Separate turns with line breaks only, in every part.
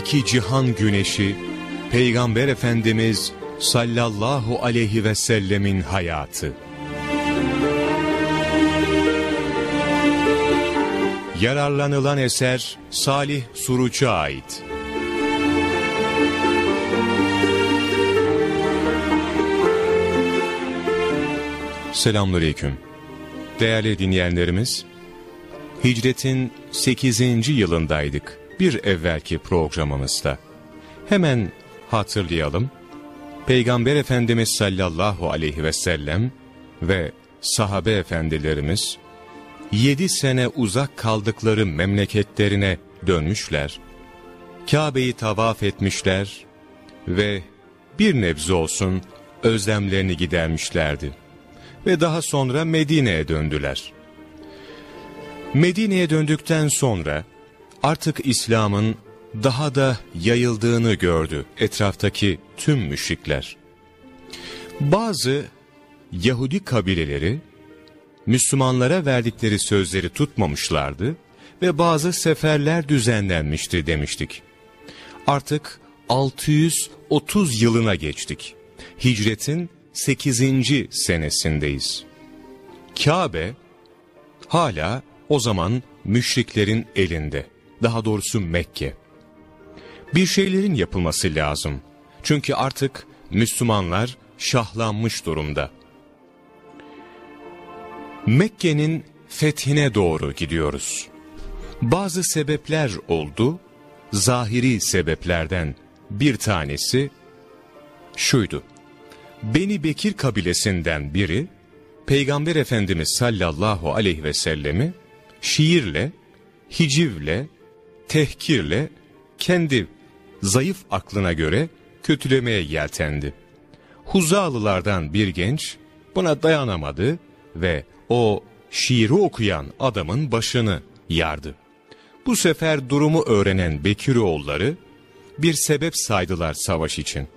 iki cihan güneşi, Peygamber Efendimiz sallallahu aleyhi ve sellemin hayatı. Yararlanılan eser Salih Suruç'a ait. Selamünaleyküm. Değerli dinleyenlerimiz, hicretin 8. yılındaydık bir evvelki programımızda. Hemen hatırlayalım. Peygamber Efendimiz sallallahu aleyhi ve sellem ve sahabe efendilerimiz yedi sene uzak kaldıkları memleketlerine dönmüşler. Kabe'yi tavaf etmişler ve bir nebze olsun özlemlerini gidermişlerdi. Ve daha sonra Medine'ye döndüler. Medine'ye döndükten sonra artık İslam'ın daha da yayıldığını gördü etraftaki tüm müşrikler. Bazı Yahudi kabileleri Müslümanlara verdikleri sözleri tutmamışlardı ve bazı seferler düzenlenmişti demiştik. Artık 630 yılına geçtik. Hicretin 8. senesindeyiz. Kabe hala o zaman müşriklerin elinde. Daha doğrusu Mekke. Bir şeylerin yapılması lazım. Çünkü artık Müslümanlar şahlanmış durumda. Mekke'nin fethine doğru gidiyoruz. Bazı sebepler oldu. Zahiri sebeplerden bir tanesi şuydu. Beni Bekir kabilesinden biri, Peygamber Efendimiz sallallahu aleyhi ve sellemi şiirle, hicivle, tehkirle kendi zayıf aklına göre kötülemeye yeltendi. Huzalılardan bir genç buna dayanamadı ve o şiiri okuyan adamın başını yardı. Bu sefer durumu öğrenen Bekiroğulları bir sebep saydılar savaş için.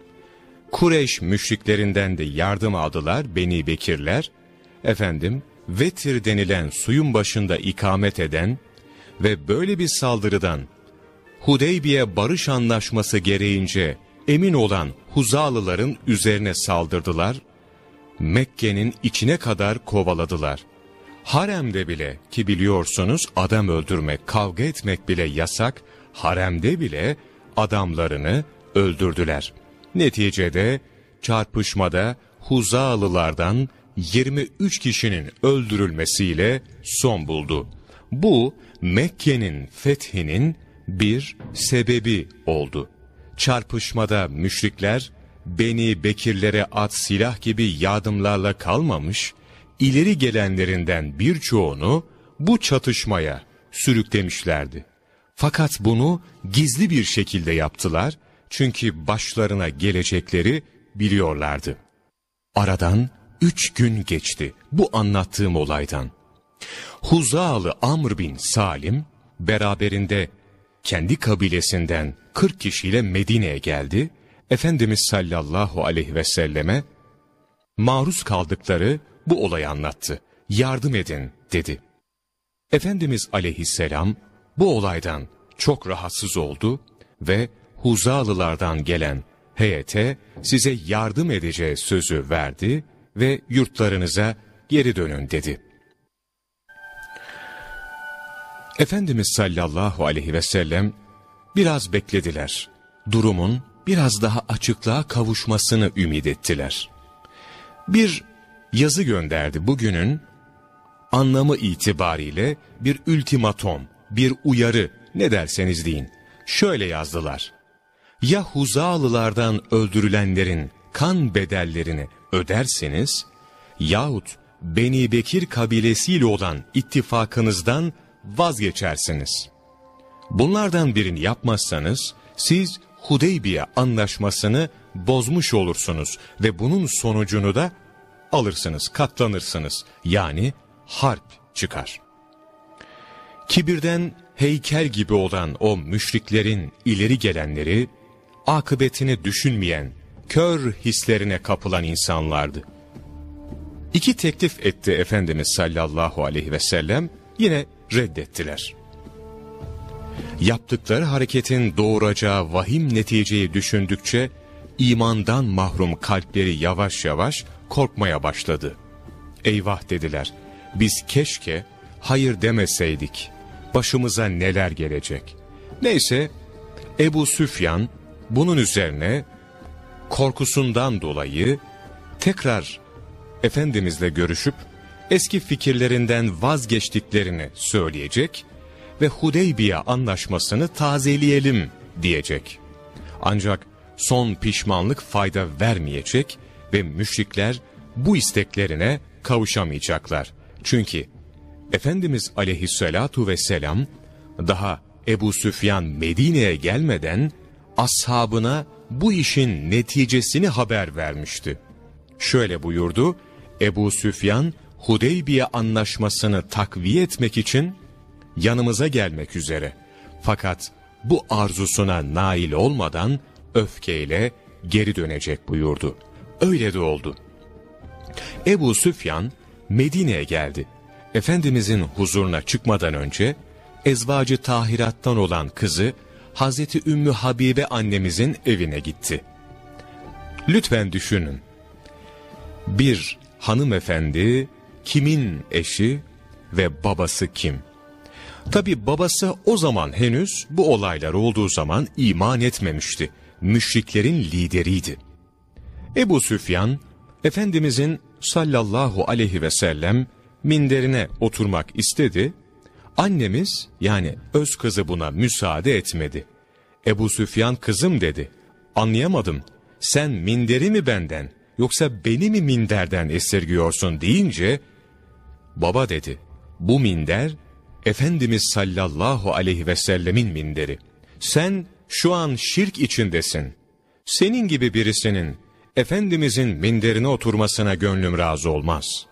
Kureyş müşriklerinden de yardım aldılar Beni Bekirler, efendim Vetir denilen suyun başında ikamet eden ve böyle bir saldırıdan Hudeybiye barış anlaşması gereğince emin olan Huzalıların üzerine saldırdılar, Mekke'nin içine kadar kovaladılar. Haremde bile ki biliyorsunuz adam öldürmek, kavga etmek bile yasak, haremde bile adamlarını öldürdüler. Neticede çarpışmada Huzalılardan 23 kişinin öldürülmesiyle son buldu. Bu Mekke'nin fethinin bir sebebi oldu. Çarpışmada müşrikler Beni Bekirlere at silah gibi yardımlarla kalmamış, ileri gelenlerinden birçoğunu bu çatışmaya sürüklemişlerdi. Fakat bunu gizli bir şekilde yaptılar çünkü başlarına gelecekleri biliyorlardı. Aradan üç gün geçti bu anlattığım olaydan. Huzalı Amr bin Salim beraberinde kendi kabilesinden 40 kişiyle Medine'ye geldi. Efendimiz sallallahu aleyhi ve selleme maruz kaldıkları bu olayı anlattı. Yardım edin dedi. Efendimiz aleyhisselam bu olaydan çok rahatsız oldu ve Huzalılardan gelen heyete size yardım edeceği sözü verdi ve yurtlarınıza geri dönün dedi. Efendimiz sallallahu aleyhi ve sellem biraz beklediler. Durumun biraz daha açıklığa kavuşmasını ümit ettiler. Bir yazı gönderdi bugünün anlamı itibariyle bir ultimatom, bir uyarı ne derseniz deyin. Şöyle yazdılar. Ya Huzalılardan öldürülenlerin kan bedellerini öderseniz yahut Beni Bekir kabilesiyle olan ittifakınızdan vazgeçersiniz. Bunlardan birini yapmazsanız siz Hudeybiye anlaşmasını bozmuş olursunuz ve bunun sonucunu da alırsınız, katlanırsınız. Yani harp çıkar. Kibirden heykel gibi olan o müşriklerin ileri gelenleri, akıbetini düşünmeyen, kör hislerine kapılan insanlardı. İki teklif etti Efendimiz sallallahu aleyhi ve sellem, yine reddettiler. Yaptıkları hareketin doğuracağı vahim neticeyi düşündükçe imandan mahrum kalpleri yavaş yavaş korkmaya başladı. Eyvah dediler, biz keşke hayır demeseydik, başımıza neler gelecek. Neyse Ebu Süfyan bunun üzerine korkusundan dolayı tekrar Efendimizle görüşüp eski fikirlerinden vazgeçtiklerini söyleyecek ve Hudeybiye anlaşmasını tazeleyelim diyecek. Ancak son pişmanlık fayda vermeyecek ve müşrikler bu isteklerine kavuşamayacaklar. Çünkü Efendimiz aleyhissalatu vesselam daha Ebu Süfyan Medine'ye gelmeden ashabına bu işin neticesini haber vermişti. Şöyle buyurdu, Ebu Süfyan Hudeybiye anlaşmasını takviye etmek için yanımıza gelmek üzere. Fakat bu arzusuna nail olmadan öfkeyle geri dönecek buyurdu. Öyle de oldu. Ebu Süfyan Medine'ye geldi. Efendimizin huzuruna çıkmadan önce ezvacı tahirattan olan kızı Hazreti Ümmü Habibe annemizin evine gitti. Lütfen düşünün. Bir hanımefendi kimin eşi ve babası kim? Tabi babası o zaman henüz bu olaylar olduğu zaman iman etmemişti. Müşriklerin lideriydi. Ebu Süfyan, Efendimizin sallallahu aleyhi ve sellem minderine oturmak istedi. Annemiz yani öz kızı buna müsaade etmedi. Ebu Süfyan kızım dedi. Anlayamadım. Sen minderi mi benden yoksa beni mi minderden esirgiyorsun deyince baba dedi. Bu minder Efendimiz sallallahu aleyhi ve sellemin minderi. Sen şu an şirk içindesin. Senin gibi birisinin Efendimizin minderine oturmasına gönlüm razı olmaz.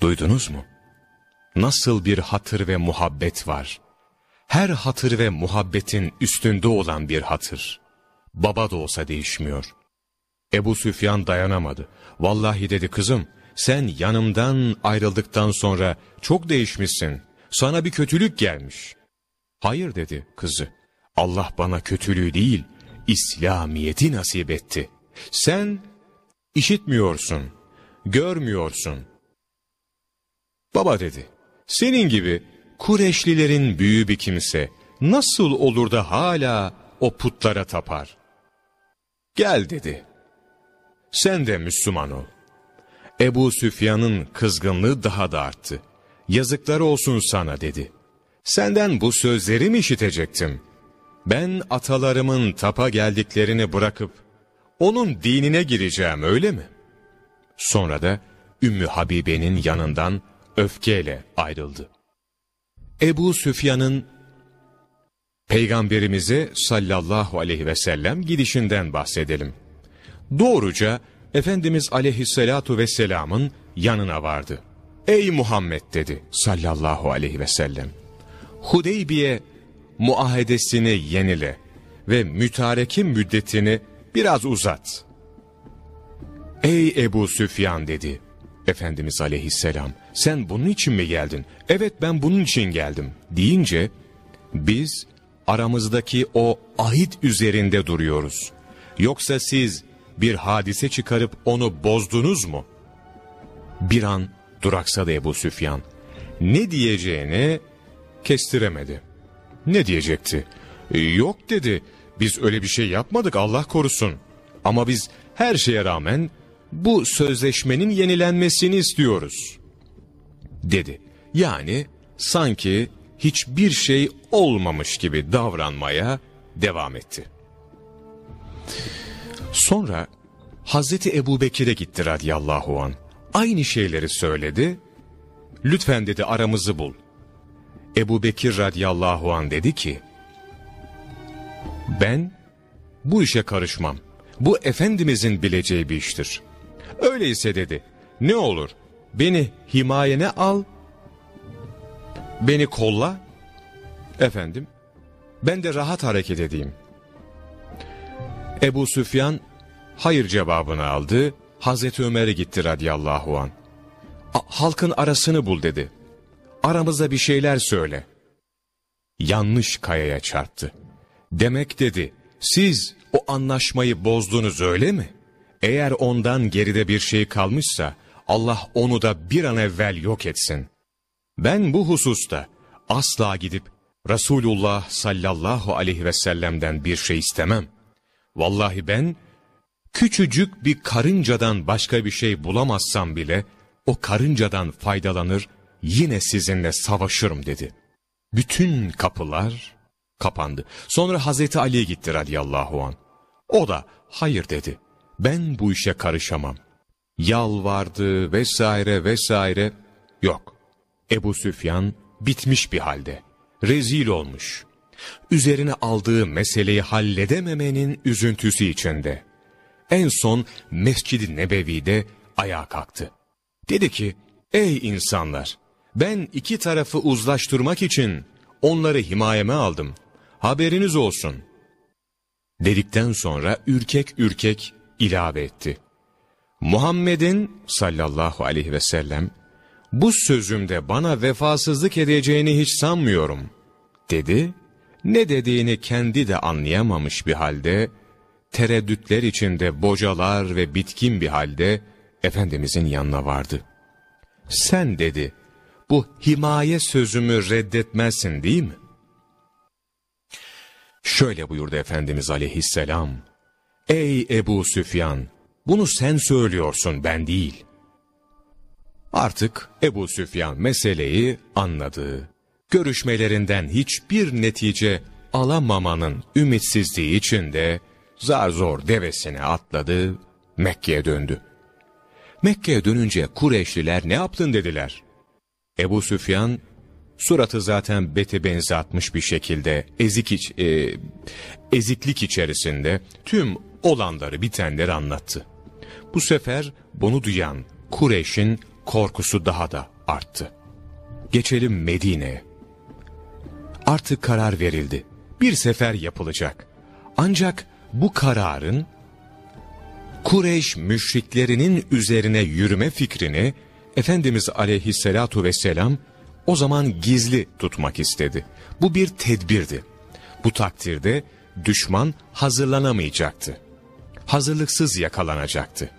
Duydunuz mu? Nasıl bir hatır ve muhabbet var. Her hatır ve muhabbetin üstünde olan bir hatır. Baba da olsa değişmiyor. Ebu Süfyan dayanamadı. Vallahi dedi kızım, sen yanımdan ayrıldıktan sonra çok değişmişsin. Sana bir kötülük gelmiş. Hayır dedi kızı. Allah bana kötülüğü değil, İslamiyeti nasip etti. Sen işitmiyorsun, görmüyorsun. Baba dedi, senin gibi Kureşlilerin büyüğü bir kimse nasıl olur da hala o putlara tapar? Gel dedi, sen de Müslüman ol. Ebu Süfyan'ın kızgınlığı daha da arttı. Yazıklar olsun sana dedi. Senden bu sözleri mi işitecektim? Ben atalarımın tapa geldiklerini bırakıp onun dinine gireceğim öyle mi? Sonra da Ümmü Habibe'nin yanından öfkeyle ayrıldı. Ebu Süfyan'ın Peygamberimize sallallahu aleyhi ve sellem gidişinden bahsedelim. Doğruca Efendimiz aleyhissalatu vesselamın yanına vardı. Ey Muhammed dedi sallallahu aleyhi ve sellem. Hudeybiye muahedesini yenile ve mütareke müddetini biraz uzat. Ey Ebu Süfyan dedi Efendimiz aleyhisselam sen bunun için mi geldin? Evet ben bunun için geldim deyince biz aramızdaki o ahit üzerinde duruyoruz. Yoksa siz bir hadise çıkarıp onu bozdunuz mu? Bir an duraksadı Ebu Süfyan. Ne diyeceğini kestiremedi. Ne diyecekti? Yok dedi. Biz öyle bir şey yapmadık Allah korusun. Ama biz her şeye rağmen bu sözleşmenin yenilenmesini istiyoruz. Dedi. Yani sanki hiçbir şey olmamış gibi davranmaya devam etti. Sonra Hazreti Ebu Bekir'e gitti radiyallahu an. Aynı şeyleri söyledi. Lütfen dedi aramızı bul. Ebu Bekir radiyallahu an dedi ki, ben bu işe karışmam. Bu Efendimizin bileceği bir iştir. Öyleyse dedi, ne olur beni himayene al, beni kolla, efendim, ben de rahat hareket edeyim. Ebu Süfyan hayır cevabını aldı, Hazreti Ömer'e gitti radiyallahu an. Halkın arasını bul dedi aramızda bir şeyler söyle. yanlış kayaya çarptı. Demek dedi, siz o anlaşmayı bozdunuz öyle mi? Eğer ondan geride bir şey kalmışsa, Allah onu da bir an evvel yok etsin. Ben bu hususta asla gidip Resulullah sallallahu aleyhi ve sellem'den bir şey istemem. Vallahi ben küçücük bir karıncadan başka bir şey bulamazsam bile o karıncadan faydalanır yine sizinle savaşırım dedi. Bütün kapılar kapandı. Sonra Hazreti Ali'ye gitti radıyallahu an. O da hayır dedi. Ben bu işe karışamam. Yalvardı vesaire vesaire. Yok. Ebu Süfyan bitmiş bir halde. Rezil olmuş. Üzerine aldığı meseleyi halledememenin üzüntüsü içinde. En son Mescid-i Nebevi'de ayağa kalktı. Dedi ki, ey insanlar, ben iki tarafı uzlaştırmak için onları himayeme aldım. Haberiniz olsun. Dedikten sonra ürkek ürkek ilave etti. Muhammed'in sallallahu aleyhi ve sellem bu sözümde bana vefasızlık edeceğini hiç sanmıyorum dedi. Ne dediğini kendi de anlayamamış bir halde tereddütler içinde bocalar ve bitkin bir halde Efendimizin yanına vardı. Sen dedi bu himaye sözümü reddetmezsin değil mi? Şöyle buyurdu Efendimiz aleyhisselam. Ey Ebu Süfyan! Bunu sen söylüyorsun ben değil. Artık Ebu Süfyan meseleyi anladı. Görüşmelerinden hiçbir netice alamamanın ümitsizliği içinde zar zor devesine atladı, Mekke'ye döndü. Mekke'ye dönünce Kureyşliler ne yaptın dediler. Ebu Süfyan suratı zaten beti benzi atmış bir şekilde ezik iç, e, eziklik içerisinde tüm olanları bitenleri anlattı. Bu sefer bunu duyan Kureyş'in korkusu daha da arttı. Geçelim Medine'ye. Artık karar verildi. Bir sefer yapılacak. Ancak bu kararın Kureyş müşriklerinin üzerine yürüme fikrini Efendimiz aleyhissalatu vesselam o zaman gizli tutmak istedi. Bu bir tedbirdi. Bu takdirde düşman hazırlanamayacaktı. Hazırlıksız yakalanacaktı.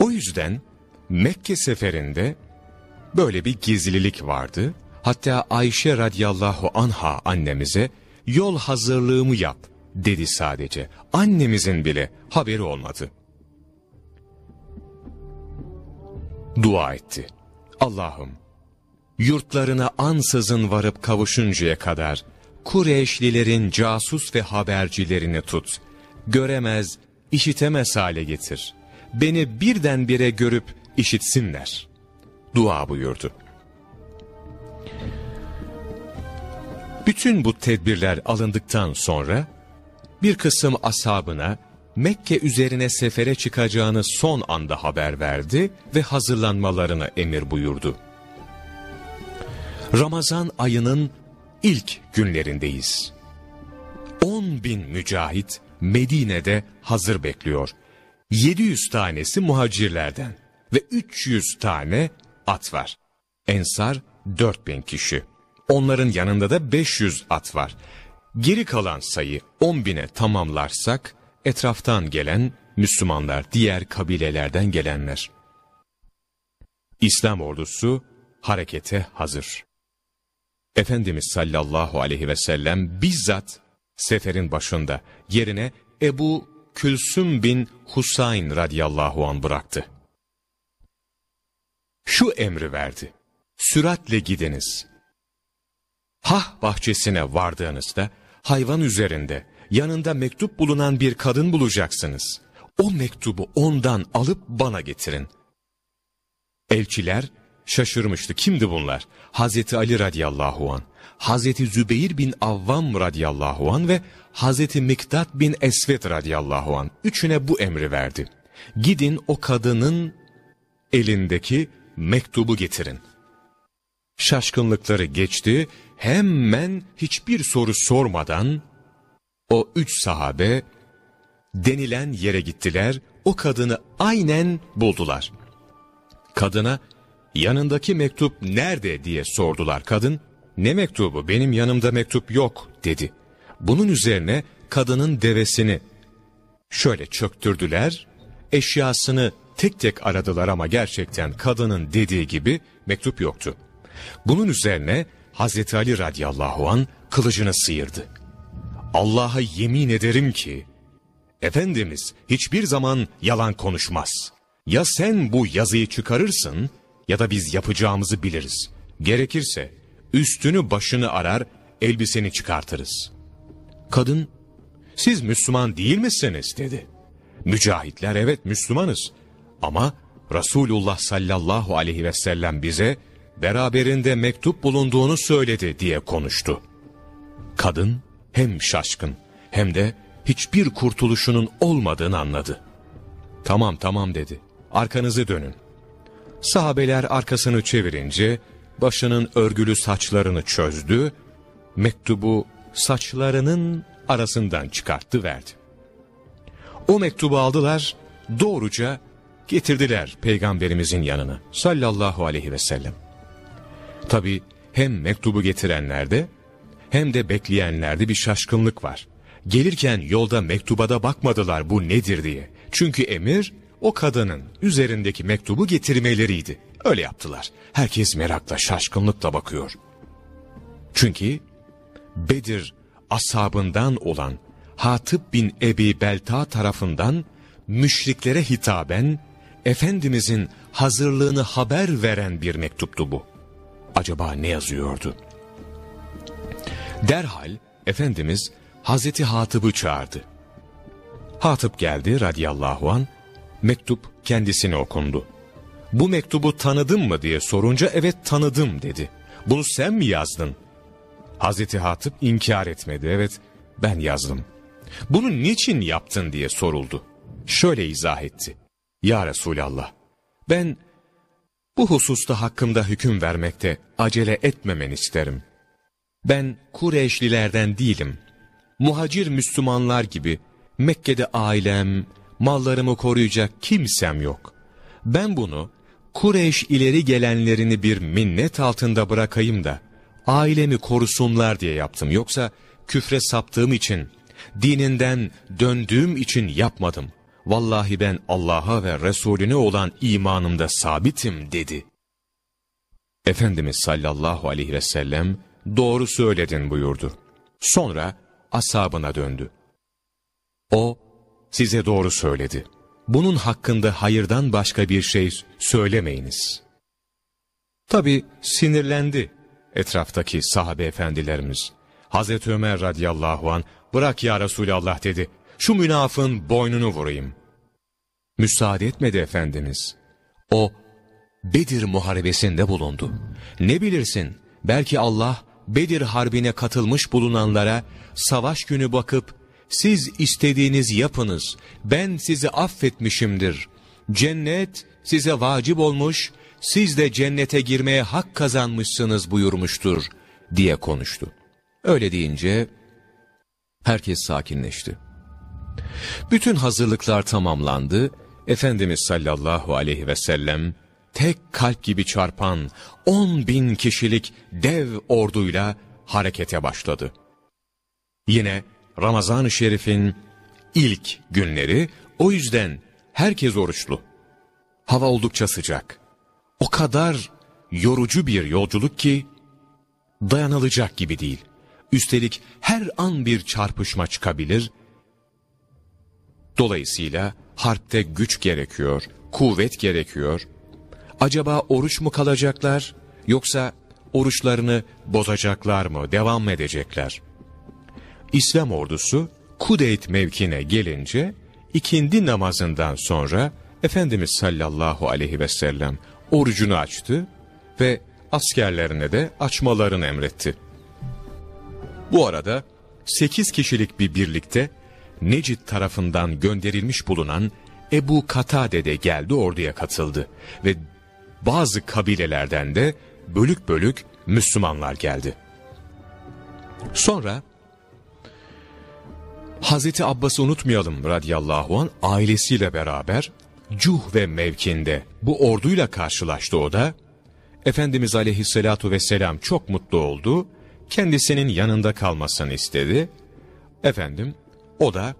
O yüzden Mekke seferinde böyle bir gizlilik vardı. Hatta Ayşe radıyallahu anha annemize yol hazırlığımı yap dedi sadece. Annemizin bile haberi olmadı. Dua etti. Allah'ım yurtlarına ansızın varıp kavuşuncaya kadar Kureyşlilerin casus ve habercilerini tut. Göremez, işitemez hale getir. Beni birdenbire görüp işitsinler. Dua buyurdu. Bütün bu tedbirler alındıktan sonra bir kısım ashabına Mekke üzerine sefere çıkacağını son anda haber verdi ve hazırlanmalarına emir buyurdu. Ramazan ayının ilk günlerindeyiz. 10 bin mücahit Medine'de hazır bekliyor. 700 tanesi muhacirlerden ve 300 tane at var. Ensar 4000 kişi. Onların yanında da 500 at var. Geri kalan sayı 10 bine tamamlarsak etraftan gelen Müslümanlar, diğer kabilelerden gelenler. İslam ordusu harekete hazır. Efendimiz sallallahu aleyhi ve sellem bizzat seferin başında yerine Ebu Külsüm bin Husayn radıyallahu an bıraktı. Şu emri verdi. Süratle gidiniz. Hah bahçesine vardığınızda hayvan üzerinde yanında mektup bulunan bir kadın bulacaksınız. O mektubu ondan alıp bana getirin. Elçiler şaşırmıştı. Kimdi bunlar? Hazreti Ali radıyallahu an, Hazreti Zübeyir bin Avvam radıyallahu an ve Hazreti Miktat bin Esvet radıyallahu an. Üçüne bu emri verdi. Gidin o kadının elindeki mektubu getirin. Şaşkınlıkları geçti, hemen hiçbir soru sormadan o üç sahabe denilen yere gittiler, o kadını aynen buldular. Kadına yanındaki mektup nerede diye sordular kadın, ne mektubu benim yanımda mektup yok dedi. Bunun üzerine kadının devesini şöyle çöktürdüler, eşyasını tek tek aradılar ama gerçekten kadının dediği gibi mektup yoktu. Bunun üzerine Hazreti Ali radıyallahu an kılıcını sıyırdı. Allah'a yemin ederim ki, Efendimiz hiçbir zaman yalan konuşmaz. Ya sen bu yazıyı çıkarırsın ya da biz yapacağımızı biliriz. Gerekirse üstünü başını arar, elbiseni çıkartırız. Kadın, siz Müslüman değil misiniz dedi. Mücahitler evet Müslümanız ama Resulullah sallallahu aleyhi ve sellem bize beraberinde mektup bulunduğunu söyledi diye konuştu. Kadın hem şaşkın hem de hiçbir kurtuluşunun olmadığını anladı. Tamam tamam dedi. Arkanızı dönün. Sahabeler arkasını çevirince başının örgülü saçlarını çözdü, mektubu saçlarının arasından çıkarttı verdi. O mektubu aldılar, doğruca getirdiler peygamberimizin yanına sallallahu aleyhi ve sellem. Tabi hem mektubu getirenlerde hem de bekleyenlerde bir şaşkınlık var. Gelirken yolda mektuba da bakmadılar bu nedir diye. Çünkü emir o kadının üzerindeki mektubu getirmeleriydi. Öyle yaptılar. Herkes merakla, şaşkınlıkla bakıyor. Çünkü Bedir ashabından olan Hatip bin Ebi Belta tarafından müşriklere hitaben Efendimizin hazırlığını haber veren bir mektuptu bu. Acaba ne yazıyordu? Derhal Efendimiz Hazreti Hatıb'ı çağırdı. Hatip geldi radıyallahu an, mektup kendisine okundu. Bu mektubu tanıdın mı diye sorunca evet tanıdım dedi. Bunu sen mi yazdın? Hazreti Hatip inkar etmedi. Evet ben yazdım. Bunu niçin yaptın diye soruldu. Şöyle izah etti. Ya Resulallah ben bu hususta hakkımda hüküm vermekte acele etmemen isterim. Ben Kureyşlilerden değilim. Muhacir Müslümanlar gibi Mekke'de ailem, mallarımı koruyacak kimsem yok. Ben bunu Kureyş ileri gelenlerini bir minnet altında bırakayım da ailemi korusunlar diye yaptım. Yoksa küfre saptığım için, dininden döndüğüm için yapmadım. Vallahi ben Allah'a ve Resulüne olan imanımda sabitim dedi. Efendimiz sallallahu aleyhi ve sellem doğru söyledin buyurdu. Sonra asabına döndü. O size doğru söyledi. Bunun hakkında hayırdan başka bir şey söylemeyiniz. Tabi sinirlendi etraftaki sahabe efendilerimiz. Hazreti Ömer radıyallahu an bırak ya Resulallah dedi. Şu münafın boynunu vurayım. Müsaade etmedi Efendimiz. O Bedir muharebesinde bulundu. Ne bilirsin belki Allah Bedir harbine katılmış bulunanlara savaş günü bakıp siz istediğiniz yapınız ben sizi affetmişimdir. Cennet size vacip olmuş siz de cennete girmeye hak kazanmışsınız buyurmuştur diye konuştu. Öyle deyince herkes sakinleşti. Bütün hazırlıklar tamamlandı. Efendimiz sallallahu aleyhi ve sellem tek kalp gibi çarpan on bin kişilik dev orduyla harekete başladı. Yine Ramazan-ı Şerif'in ilk günleri o yüzden herkes oruçlu. Hava oldukça sıcak. O kadar yorucu bir yolculuk ki dayanılacak gibi değil. Üstelik her an bir çarpışma çıkabilir. Dolayısıyla harpte güç gerekiyor, kuvvet gerekiyor. Acaba oruç mu kalacaklar yoksa oruçlarını bozacaklar mı, devam mı edecekler? İslam ordusu Kudeyt mevkine gelince ikindi namazından sonra Efendimiz sallallahu aleyhi ve sellem orucunu açtı ve askerlerine de açmalarını emretti. Bu arada sekiz kişilik bir birlikte Necid tarafından gönderilmiş bulunan Ebu Katade de geldi orduya katıldı ve bazı kabilelerden de bölük bölük Müslümanlar geldi. Sonra Hazreti Abbas'ı unutmayalım radıyallahu an ailesiyle beraber Cuh ve mevkinde bu orduyla karşılaştı o da. Efendimiz aleyhissalatu vesselam çok mutlu oldu. Kendisinin yanında kalmasını istedi. Efendim, o da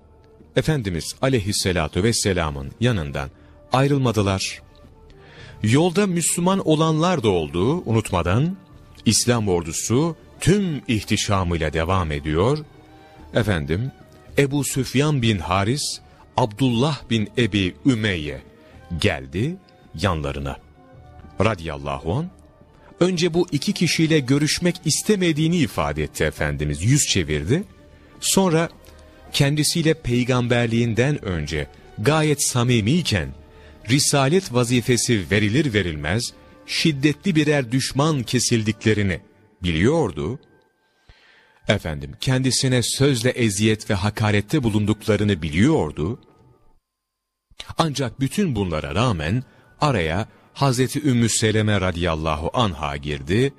Efendimiz aleyhissalatu vesselamın yanından ayrılmadılar. Yolda Müslüman olanlar da oldu unutmadan. İslam ordusu tüm ihtişamıyla devam ediyor. Efendim, Ebu Süfyan bin Haris, Abdullah bin Ebi Ümeyye geldi yanlarına. Radiyallahu an. Önce bu iki kişiyle görüşmek istemediğini ifade etti Efendimiz. Yüz çevirdi. Sonra kendisiyle peygamberliğinden önce gayet samimiyken risalet vazifesi verilir verilmez şiddetli birer düşman kesildiklerini biliyordu. Efendim kendisine sözle eziyet ve hakarette bulunduklarını biliyordu. Ancak bütün bunlara rağmen araya Hazreti Ümmü Seleme radıyallahu anha girdi.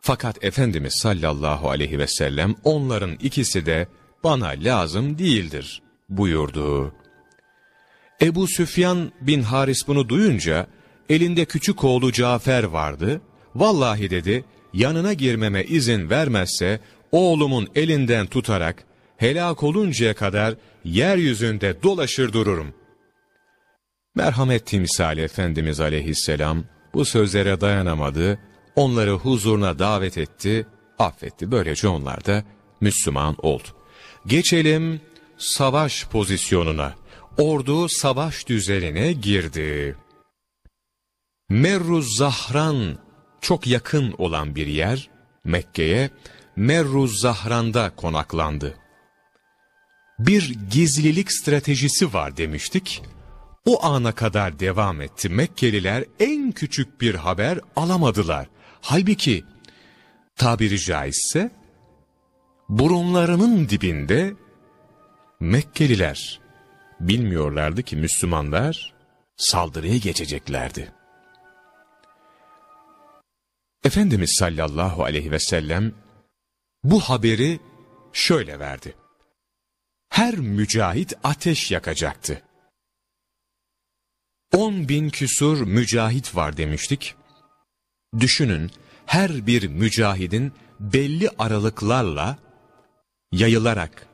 Fakat Efendimiz sallallahu aleyhi ve sellem onların ikisi de bana lazım değildir buyurdu. Ebu Süfyan bin Haris bunu duyunca elinde küçük oğlu Cafer vardı. Vallahi dedi yanına girmeme izin vermezse oğlumun elinden tutarak helak oluncaya kadar yeryüzünde dolaşır dururum. Merhamet timsali Efendimiz aleyhisselam bu sözlere dayanamadı, onları huzuruna davet etti, affetti. Böylece onlar da Müslüman oldu. Geçelim savaş pozisyonuna. Ordu savaş düzenine girdi. Merruz Zahran çok yakın olan bir yer, Mekke'ye Merruz Zahran'da konaklandı. Bir gizlilik stratejisi var demiştik. O ana kadar devam etti. Mekkeliler en küçük bir haber alamadılar. Halbuki tabiri caizse burunlarının dibinde Mekkeliler bilmiyorlardı ki Müslümanlar saldırıya geçeceklerdi. Efendimiz sallallahu aleyhi ve sellem bu haberi şöyle verdi. Her mücahit ateş yakacaktı. On bin küsur mücahit var demiştik. Düşünün her bir mücahidin belli aralıklarla yayılarak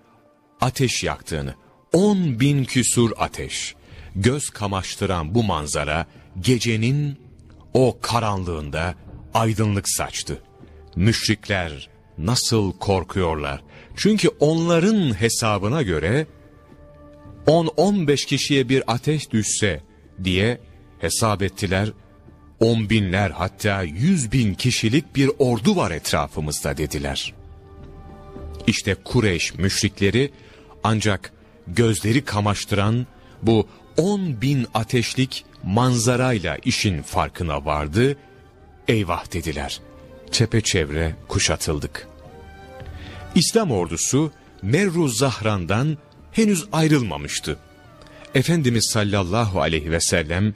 ateş yaktığını. On bin küsur ateş. Göz kamaştıran bu manzara gecenin o karanlığında aydınlık saçtı. Müşrikler nasıl korkuyorlar. Çünkü onların hesabına göre 10-15 kişiye bir ateş düşse diye hesap ettiler. On binler hatta yüz bin kişilik bir ordu var etrafımızda dediler. İşte Kureyş müşrikleri ancak gözleri kamaştıran bu on bin ateşlik manzarayla işin farkına vardı. Eyvah dediler. Çepeçevre kuşatıldık. İslam ordusu Merru Zahran'dan henüz ayrılmamıştı. Efendimiz sallallahu aleyhi ve sellem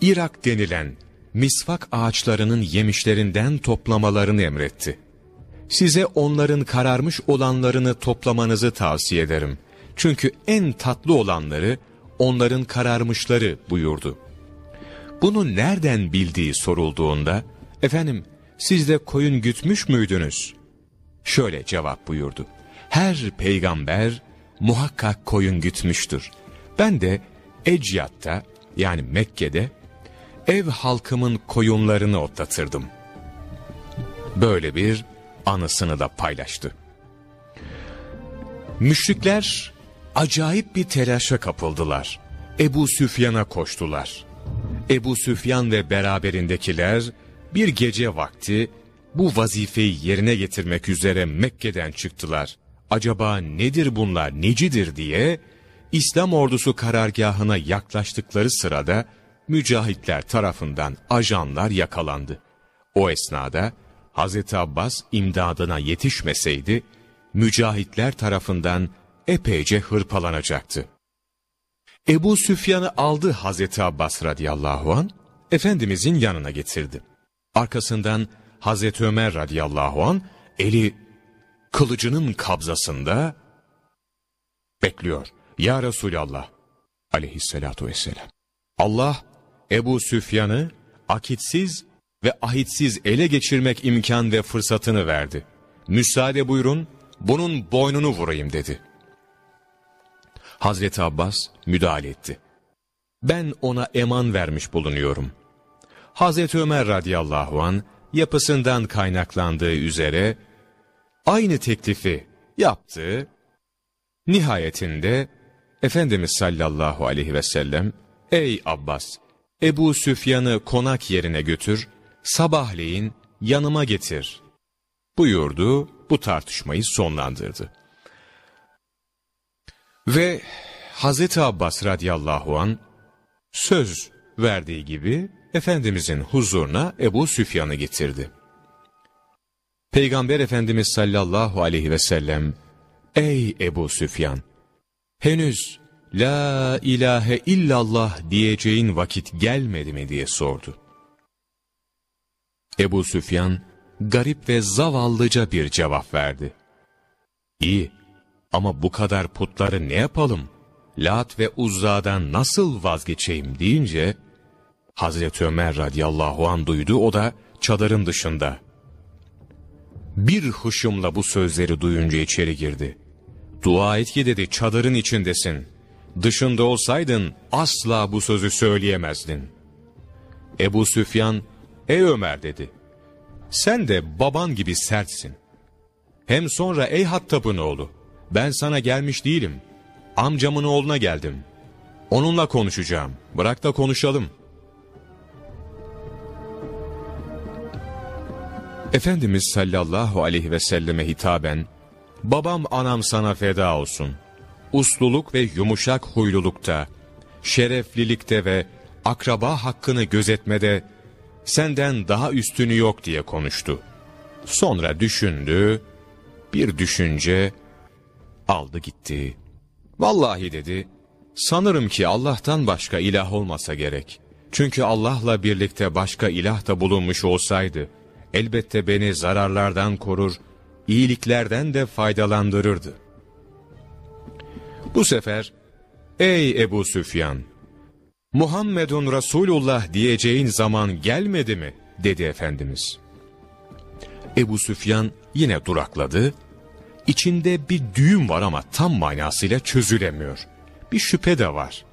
Irak denilen misvak ağaçlarının yemişlerinden toplamalarını emretti. Size onların kararmış olanlarını toplamanızı tavsiye ederim. Çünkü en tatlı olanları onların kararmışları buyurdu. Bunu nereden bildiği sorulduğunda, efendim siz de koyun gütmüş müydünüz? Şöyle cevap buyurdu. Her peygamber muhakkak koyun gütmüştür. Ben de Ecyat'ta yani Mekke'de ev halkımın koyunlarını otlatırdım. Böyle bir anısını da paylaştı. Müşrikler acayip bir telaşa kapıldılar. Ebu Süfyan'a koştular. Ebu Süfyan ve beraberindekiler bir gece vakti bu vazifeyi yerine getirmek üzere Mekke'den çıktılar. Acaba nedir bunlar, necidir diye İslam ordusu karargahına yaklaştıkları sırada mücahitler tarafından ajanlar yakalandı. O esnada Hazreti Abbas imdadına yetişmeseydi, mücahitler tarafından epeyce hırpalanacaktı. Ebu Süfyan'ı aldı Hazreti Abbas radıyallahu an, Efendimizin yanına getirdi. Arkasından Hazreti Ömer radıyallahu an eli kılıcının kabzasında bekliyor. Ya Resulallah aleyhissalatu vesselam. Allah Ebu Süfyan'ı akitsiz ve ahitsiz ele geçirmek imkan ve fırsatını verdi. Müsaade buyurun, bunun boynunu vurayım dedi. Hazreti Abbas müdahale etti. Ben ona eman vermiş bulunuyorum. Hazreti Ömer radıyallahu an yapısından kaynaklandığı üzere aynı teklifi yaptı. Nihayetinde Efendimiz sallallahu aleyhi ve sellem Ey Abbas! Ebu Süfyan'ı konak yerine götür, sabahleyin yanıma getir buyurdu, bu tartışmayı sonlandırdı. Ve Hazreti Abbas radıyallahu an söz verdiği gibi Efendimizin huzuruna Ebu Süfyan'ı getirdi. Peygamber Efendimiz sallallahu aleyhi ve sellem, Ey Ebu Süfyan! Henüz La ilahe illallah diyeceğin vakit gelmedi mi diye sordu. Ebu Süfyan, garip ve zavallıca bir cevap verdi. İyi ama bu kadar putları ne yapalım? Lat ve Uzza'dan nasıl vazgeçeyim deyince, Hazreti Ömer radıyallahu an duydu o da çadırın dışında. Bir hışımla bu sözleri duyunca içeri girdi. Dua et ki dedi çadırın içindesin. Dışında olsaydın asla bu sözü söyleyemezdin. Ebu Süfyan, ey Ömer dedi. Sen de baban gibi sertsin. Hem sonra ey Hattab'ın oğlu, ben sana gelmiş değilim. Amcamın oğluna geldim. Onunla konuşacağım. Bırak da konuşalım. Efendimiz sallallahu aleyhi ve selleme hitaben, babam anam sana feda olsun. Usluluk ve yumuşak huylulukta, şereflilikte ve akraba hakkını gözetmede senden daha üstünü yok diye konuştu. Sonra düşündü, bir düşünce aldı gitti. Vallahi dedi, sanırım ki Allah'tan başka ilah olmasa gerek. Çünkü Allah'la birlikte başka ilah da bulunmuş olsaydı, elbette beni zararlardan korur, iyiliklerden de faydalandırırdı. Bu sefer, ey Ebu Süfyan, Muhammedun Resulullah diyeceğin zaman gelmedi mi? dedi Efendimiz. Ebu Süfyan yine durakladı. İçinde bir düğüm var ama tam manasıyla çözülemiyor. Bir şüphe de var.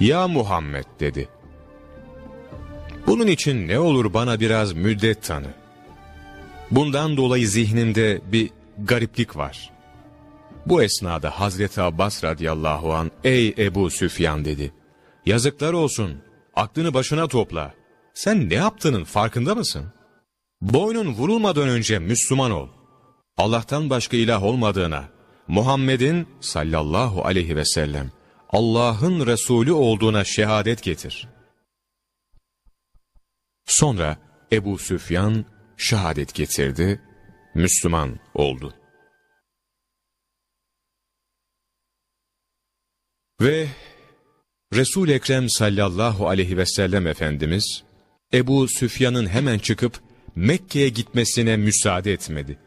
Ya Muhammed dedi. Bunun için ne olur bana biraz müddet tanı. Bundan dolayı zihnimde bir gariplik var. Bu esnada Hazreti Abbas radıyallahu an ey Ebu Süfyan dedi. Yazıklar olsun aklını başına topla. Sen ne yaptığının farkında mısın? Boynun vurulmadan önce Müslüman ol. Allah'tan başka ilah olmadığına, Muhammed'in sallallahu aleyhi ve sellem Allah'ın Resulü olduğuna şehadet getir. Sonra Ebu Süfyan şehadet getirdi, Müslüman oldu. Ve Resul Ekrem sallallahu aleyhi ve sellem Efendimiz Ebu Süfyan'ın hemen çıkıp Mekke'ye gitmesine müsaade etmedi.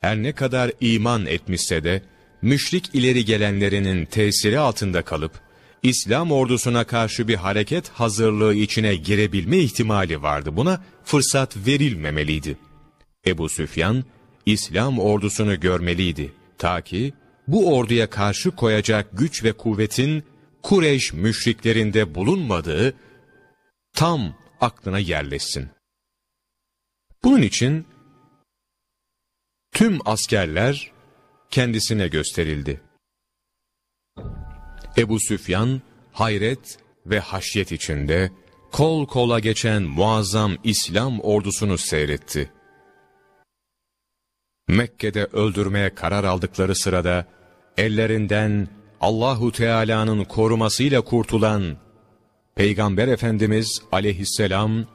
Her ne kadar iman etmişse de müşrik ileri gelenlerinin tesiri altında kalıp İslam ordusuna karşı bir hareket hazırlığı içine girebilme ihtimali vardı. Buna fırsat verilmemeliydi. Ebu Süfyan İslam ordusunu görmeliydi ta ki bu orduya karşı koyacak güç ve kuvvetin Kureyş müşriklerinde bulunmadığı tam aklına yerleşsin. Bunun için tüm askerler kendisine gösterildi. Ebu Süfyan hayret ve haşyet içinde kol kola geçen muazzam İslam ordusunu seyretti. Mekke'de öldürmeye karar aldıkları sırada ellerinden Allahu Teala'nın korumasıyla kurtulan Peygamber Efendimiz aleyhisselam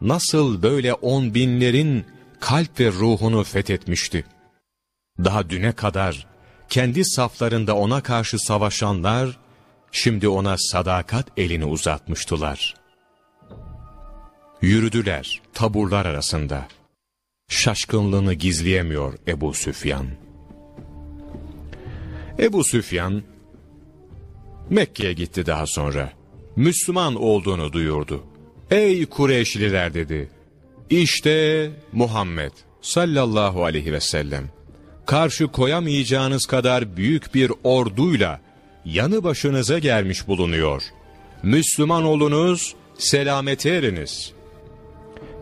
nasıl böyle on binlerin kalp ve ruhunu fethetmişti. Daha düne kadar kendi saflarında ona karşı savaşanlar şimdi ona sadakat elini uzatmıştılar. Yürüdüler taburlar arasında. Şaşkınlığını gizleyemiyor Ebu Süfyan. Ebu Süfyan Mekke'ye gitti daha sonra. Müslüman olduğunu duyurdu. Ey Kureyşliler dedi. İşte Muhammed sallallahu aleyhi ve sellem. Karşı koyamayacağınız kadar büyük bir orduyla yanı başınıza gelmiş bulunuyor. Müslüman olunuz, selamete eriniz.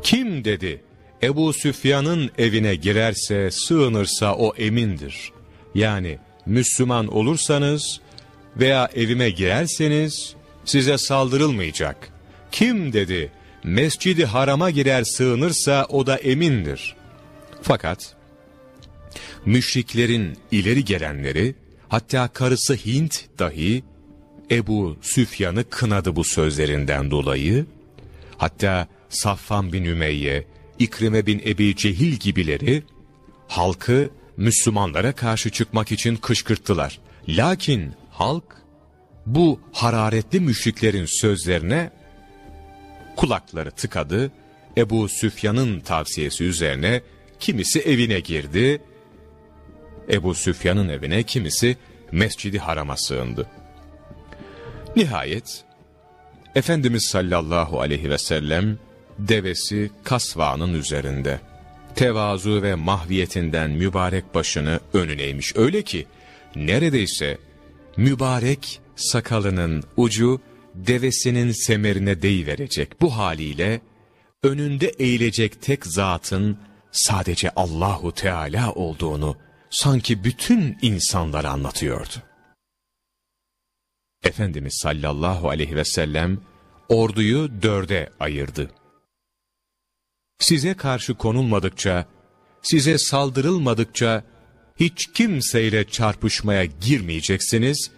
Kim dedi, Ebu Süfyan'ın evine girerse, sığınırsa o emindir. Yani Müslüman olursanız veya evime girerseniz size saldırılmayacak. Kim dedi, mescidi harama girer sığınırsa o da emindir. Fakat müşriklerin ileri gelenleri, hatta karısı Hint dahi Ebu Süfyan'ı kınadı bu sözlerinden dolayı. Hatta Safvan bin Ümeyye, İkrime bin Ebi Cehil gibileri halkı Müslümanlara karşı çıkmak için kışkırttılar. Lakin halk bu hararetli müşriklerin sözlerine kulakları tıkadı. Ebu Süfyan'ın tavsiyesi üzerine kimisi evine girdi. Ebu Süfyan'ın evine kimisi Mescidi Haram'a sığındı. Nihayet Efendimiz sallallahu aleyhi ve sellem devesi kasvanın üzerinde. Tevazu ve mahviyetinden mübarek başını önüneymiş. Öyle ki neredeyse mübarek sakalının ucu devesinin semerine deyiverecek. Bu haliyle önünde eğilecek tek zatın sadece Allahu Teala olduğunu sanki bütün insanlara anlatıyordu. Efendimiz sallallahu aleyhi ve sellem orduyu dörde ayırdı. Size karşı konulmadıkça, size saldırılmadıkça hiç kimseyle çarpışmaya girmeyeceksiniz,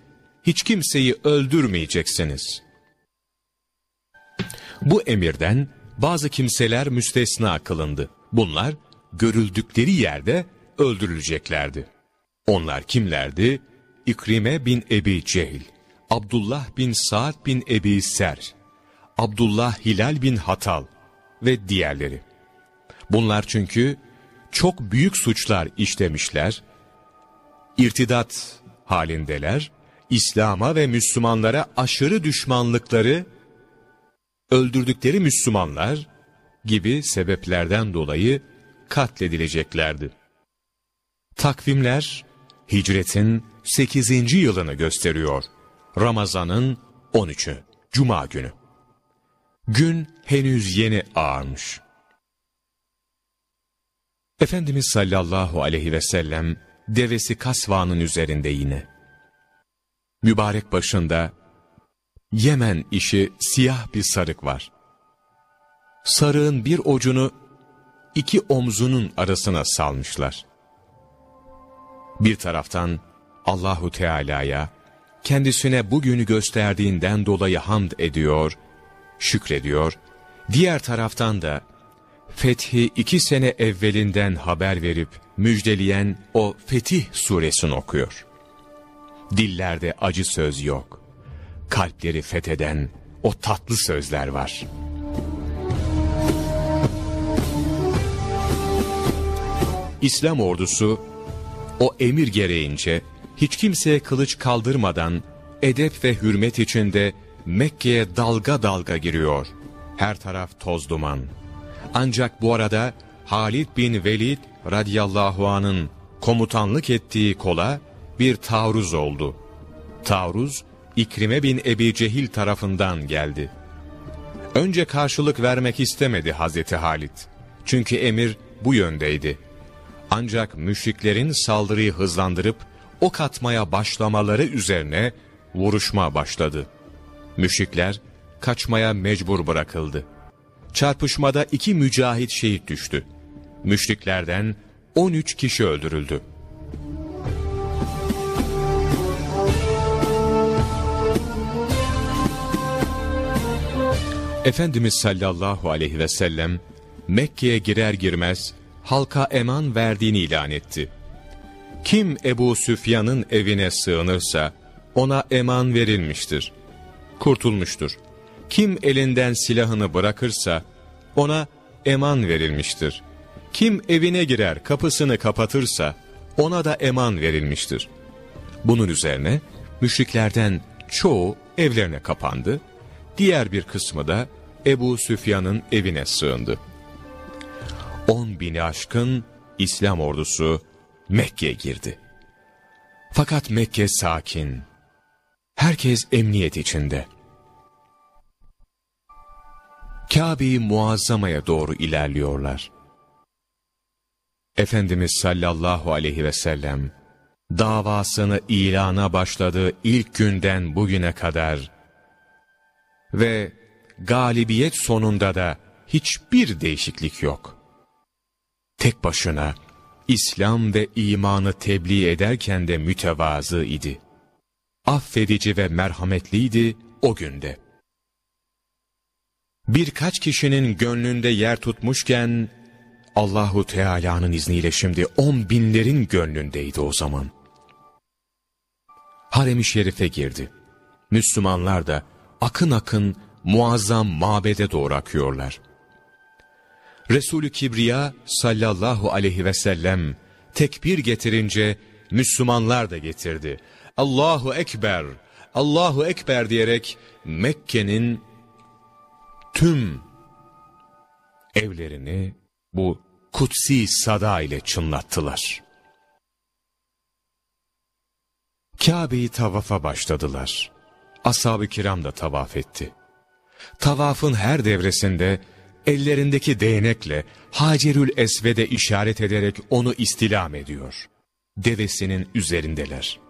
hiç kimseyi öldürmeyeceksiniz. Bu emirden bazı kimseler müstesna kılındı. Bunlar görüldükleri yerde öldürüleceklerdi. Onlar kimlerdi? İkrime bin Ebi Cehil, Abdullah bin Sa'd bin Ebi Ser, Abdullah Hilal bin Hatal ve diğerleri. Bunlar çünkü çok büyük suçlar işlemişler, irtidat halindeler, İslam'a ve Müslümanlara aşırı düşmanlıkları, öldürdükleri Müslümanlar gibi sebeplerden dolayı katledileceklerdi. Takvimler hicretin 8. yılını gösteriyor. Ramazan'ın 13'ü, Cuma günü. Gün henüz yeni ağarmış. Efendimiz sallallahu aleyhi ve sellem devesi kasvanın üzerinde yine. Mübarek başında Yemen işi siyah bir sarık var. Sarığın bir ucunu iki omzunun arasına salmışlar. Bir taraftan Allahu Teala'ya kendisine bugünü gösterdiğinden dolayı hamd ediyor, şükrediyor. Diğer taraftan da fethi iki sene evvelinden haber verip müjdeleyen o Fetih suresini okuyor. Dillerde acı söz yok. Kalpleri fetheden o tatlı sözler var. İslam ordusu o emir gereğince hiç kimseye kılıç kaldırmadan edep ve hürmet içinde Mekke'ye dalga dalga giriyor. Her taraf toz duman. Ancak bu arada Halid bin Velid radıyallahu anın komutanlık ettiği kola bir taarruz oldu. Taarruz İkrime bin Ebi Cehil tarafından geldi. Önce karşılık vermek istemedi Hazreti Halit. Çünkü emir bu yöndeydi. Ancak müşriklerin saldırıyı hızlandırıp ok atmaya başlamaları üzerine vuruşma başladı. Müşrikler kaçmaya mecbur bırakıldı. Çarpışmada iki mücahit şehit düştü. Müşriklerden 13 kişi öldürüldü. Efendimiz sallallahu aleyhi ve sellem Mekke'ye girer girmez halka eman verdiğini ilan etti. Kim Ebu Süfyan'ın evine sığınırsa ona eman verilmiştir. Kurtulmuştur. Kim elinden silahını bırakırsa ona eman verilmiştir. Kim evine girer kapısını kapatırsa ona da eman verilmiştir. Bunun üzerine müşriklerden çoğu evlerine kapandı, diğer bir kısmı da Ebu Süfyan'ın evine sığındı. On bini aşkın İslam ordusu Mekke'ye girdi. Fakat Mekke sakin. Herkes emniyet içinde. Kabe'yi muazzamaya doğru ilerliyorlar. Efendimiz sallallahu aleyhi ve sellem davasını ilana başladığı ilk günden bugüne kadar ve galibiyet sonunda da hiçbir değişiklik yok. Tek başına İslam ve imanı tebliğ ederken de mütevazı idi. Affedici ve merhametliydi o günde. Birkaç kişinin gönlünde yer tutmuşken Allahu Teala'nın izniyle şimdi on binlerin gönlündeydi o zaman. Harem-i Şerif'e girdi. Müslümanlar da akın akın muazzam mabede doğru akıyorlar. Resulü Kibriya sallallahu aleyhi ve sellem tekbir getirince Müslümanlar da getirdi. Allahu Ekber, Allahu Ekber diyerek Mekke'nin tüm evlerini bu kutsi sada ile çınlattılar. Kabe'yi tavafa başladılar. Ashab-ı kiram da tavaf etti. Tavafın her devresinde ellerindeki değnekle Hacerül Esved'e işaret ederek onu istilam ediyor. Devesinin üzerindeler.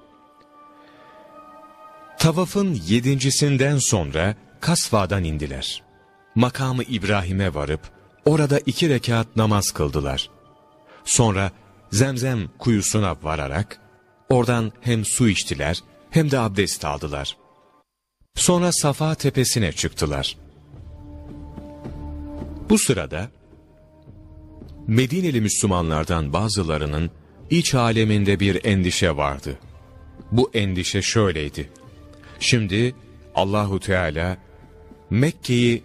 Tavafın yedincisinden sonra Kasva'dan indiler. Makamı İbrahim'e varıp orada iki rekat namaz kıldılar. Sonra Zemzem kuyusuna vararak oradan hem su içtiler hem de abdest aldılar. Sonra Safa tepesine çıktılar. Bu sırada Medineli Müslümanlardan bazılarının iç aleminde bir endişe vardı. Bu endişe şöyleydi. Şimdi Allahu Teala Mekke'yi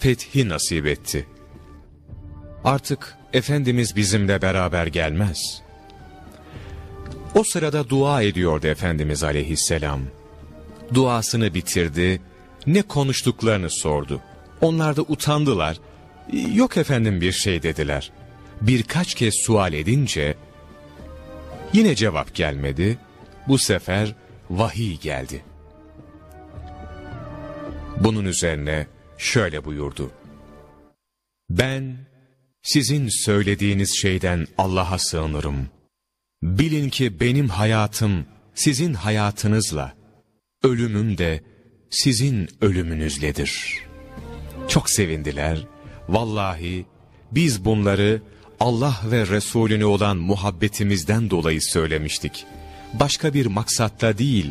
fethi nasip etti. Artık Efendimiz bizimle beraber gelmez. O sırada dua ediyordu Efendimiz aleyhisselam. Duasını bitirdi, ne konuştuklarını sordu. Onlar da utandılar. Yok efendim bir şey dediler. Birkaç kez sual edince yine cevap gelmedi. Bu sefer vahiy geldi. Bunun üzerine şöyle buyurdu. Ben sizin söylediğiniz şeyden Allah'a sığınırım. Bilin ki benim hayatım sizin hayatınızla, ölümüm de sizin ölümünüzledir. Çok sevindiler. Vallahi biz bunları Allah ve Resulüne olan muhabbetimizden dolayı söylemiştik. Başka bir maksatla değil,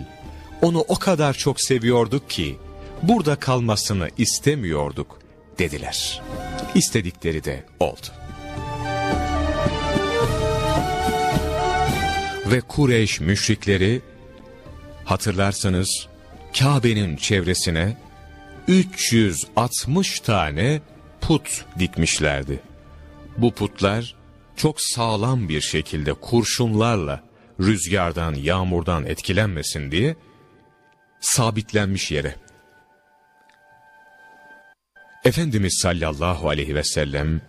onu o kadar çok seviyorduk ki, burada kalmasını istemiyorduk dediler. İstedikleri de oldu. Ve Kureyş müşrikleri hatırlarsanız Kabe'nin çevresine 360 tane put dikmişlerdi. Bu putlar çok sağlam bir şekilde kurşunlarla rüzgardan, yağmurdan etkilenmesin diye sabitlenmiş yere. Efendimiz sallallahu aleyhi ve sellem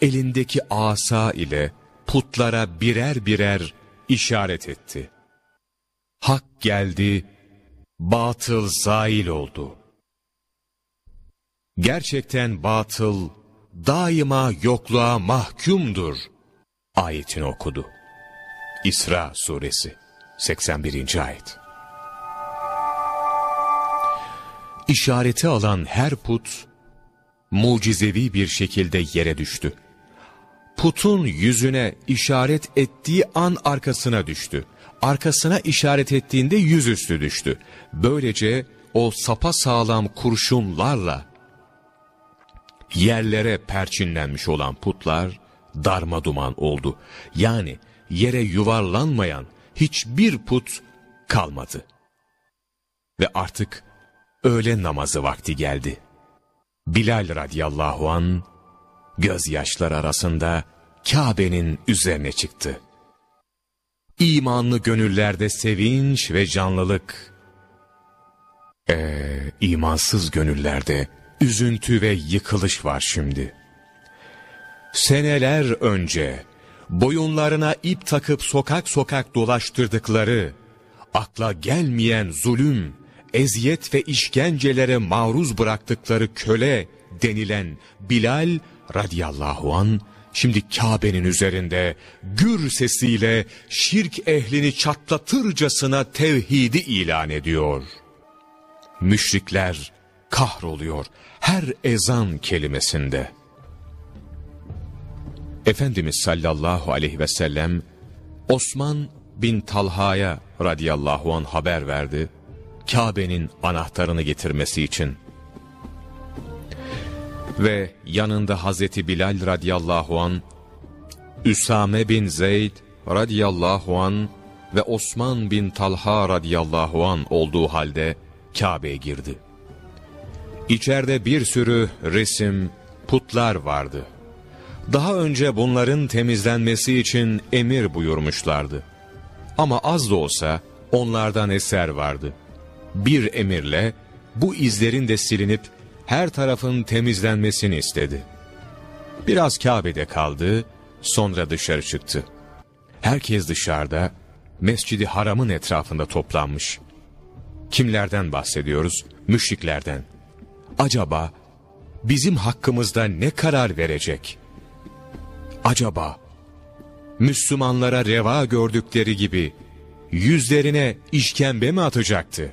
elindeki asa ile putlara birer birer işaret etti. Hak geldi, batıl zail oldu. Gerçekten batıl daima yokluğa mahkumdur. Ayetini okudu. İsra suresi 81. ayet. İşareti alan her put mucizevi bir şekilde yere düştü. Putun yüzüne işaret ettiği an arkasına düştü. Arkasına işaret ettiğinde yüzüstü düştü. Böylece o sapa sağlam kurşunlarla yerlere perçinlenmiş olan putlar darma duman oldu. Yani yere yuvarlanmayan hiçbir put kalmadı. Ve artık öğle namazı vakti geldi. Bilal radıyallahu an gözyaşlar arasında Kabe'nin üzerine çıktı. İmanlı gönüllerde sevinç ve canlılık. Ee, imansız gönüllerde üzüntü ve yıkılış var şimdi. Seneler önce boyunlarına ip takıp sokak sokak dolaştırdıkları, akla gelmeyen zulüm, eziyet ve işkencelere maruz bıraktıkları köle denilen Bilal radıyallahu an şimdi Kabe'nin üzerinde gür sesiyle şirk ehlini çatlatırcasına tevhidi ilan ediyor. Müşrikler kahroluyor her ezan kelimesinde. Efendimiz sallallahu aleyhi ve sellem Osman bin Talha'ya radıyallahu an haber verdi. Kabe'nin anahtarını getirmesi için. Ve yanında Hazreti Bilal radıyallahu an, Üsame bin Zeyd radıyallahu an ve Osman bin Talha radıyallahu an olduğu halde Kabe'ye girdi. İçeride bir sürü resim, putlar vardı. Daha önce bunların temizlenmesi için emir buyurmuşlardı. Ama az da olsa onlardan eser vardı. Bir emirle bu izlerin de silinip her tarafın temizlenmesini istedi. Biraz Kabe'de kaldı, sonra dışarı çıktı. Herkes dışarıda, Mescidi Haram'ın etrafında toplanmış. Kimlerden bahsediyoruz? Müşriklerden. Acaba bizim hakkımızda ne karar verecek? Acaba Müslümanlara reva gördükleri gibi yüzlerine işkembe mi atacaktı?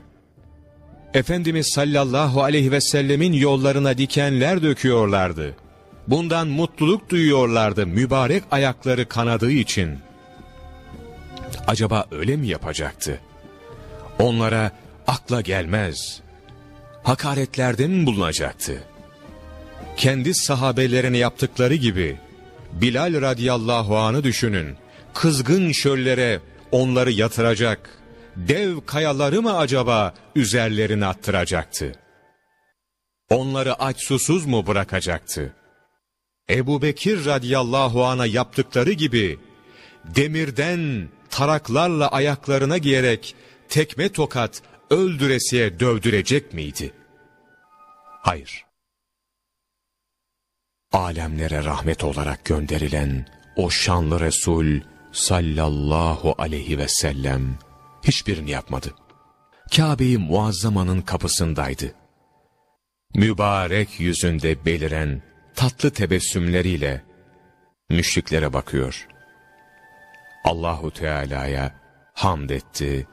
Efendimiz sallallahu aleyhi ve sellemin yollarına dikenler döküyorlardı. Bundan mutluluk duyuyorlardı mübarek ayakları kanadığı için. Acaba öyle mi yapacaktı? Onlara akla gelmez. Hakaretlerde mi bulunacaktı? Kendi sahabelerine yaptıkları gibi Bilal radıyallahu anı düşünün. Kızgın şöllere onları yatıracak, dev kayaları mı acaba üzerlerine attıracaktı? Onları aç susuz mu bırakacaktı? Ebu Bekir radıyallahu ana yaptıkları gibi demirden taraklarla ayaklarına giyerek tekme tokat öldüresiye dövdürecek miydi? Hayır. Alemlere rahmet olarak gönderilen o şanlı Resul sallallahu aleyhi ve sellem hiçbirini yapmadı. Kabe'yi muazzamanın kapısındaydı. Mübarek yüzünde beliren tatlı tebessümleriyle müşriklere bakıyor. Allahu Teala'ya hamd etti,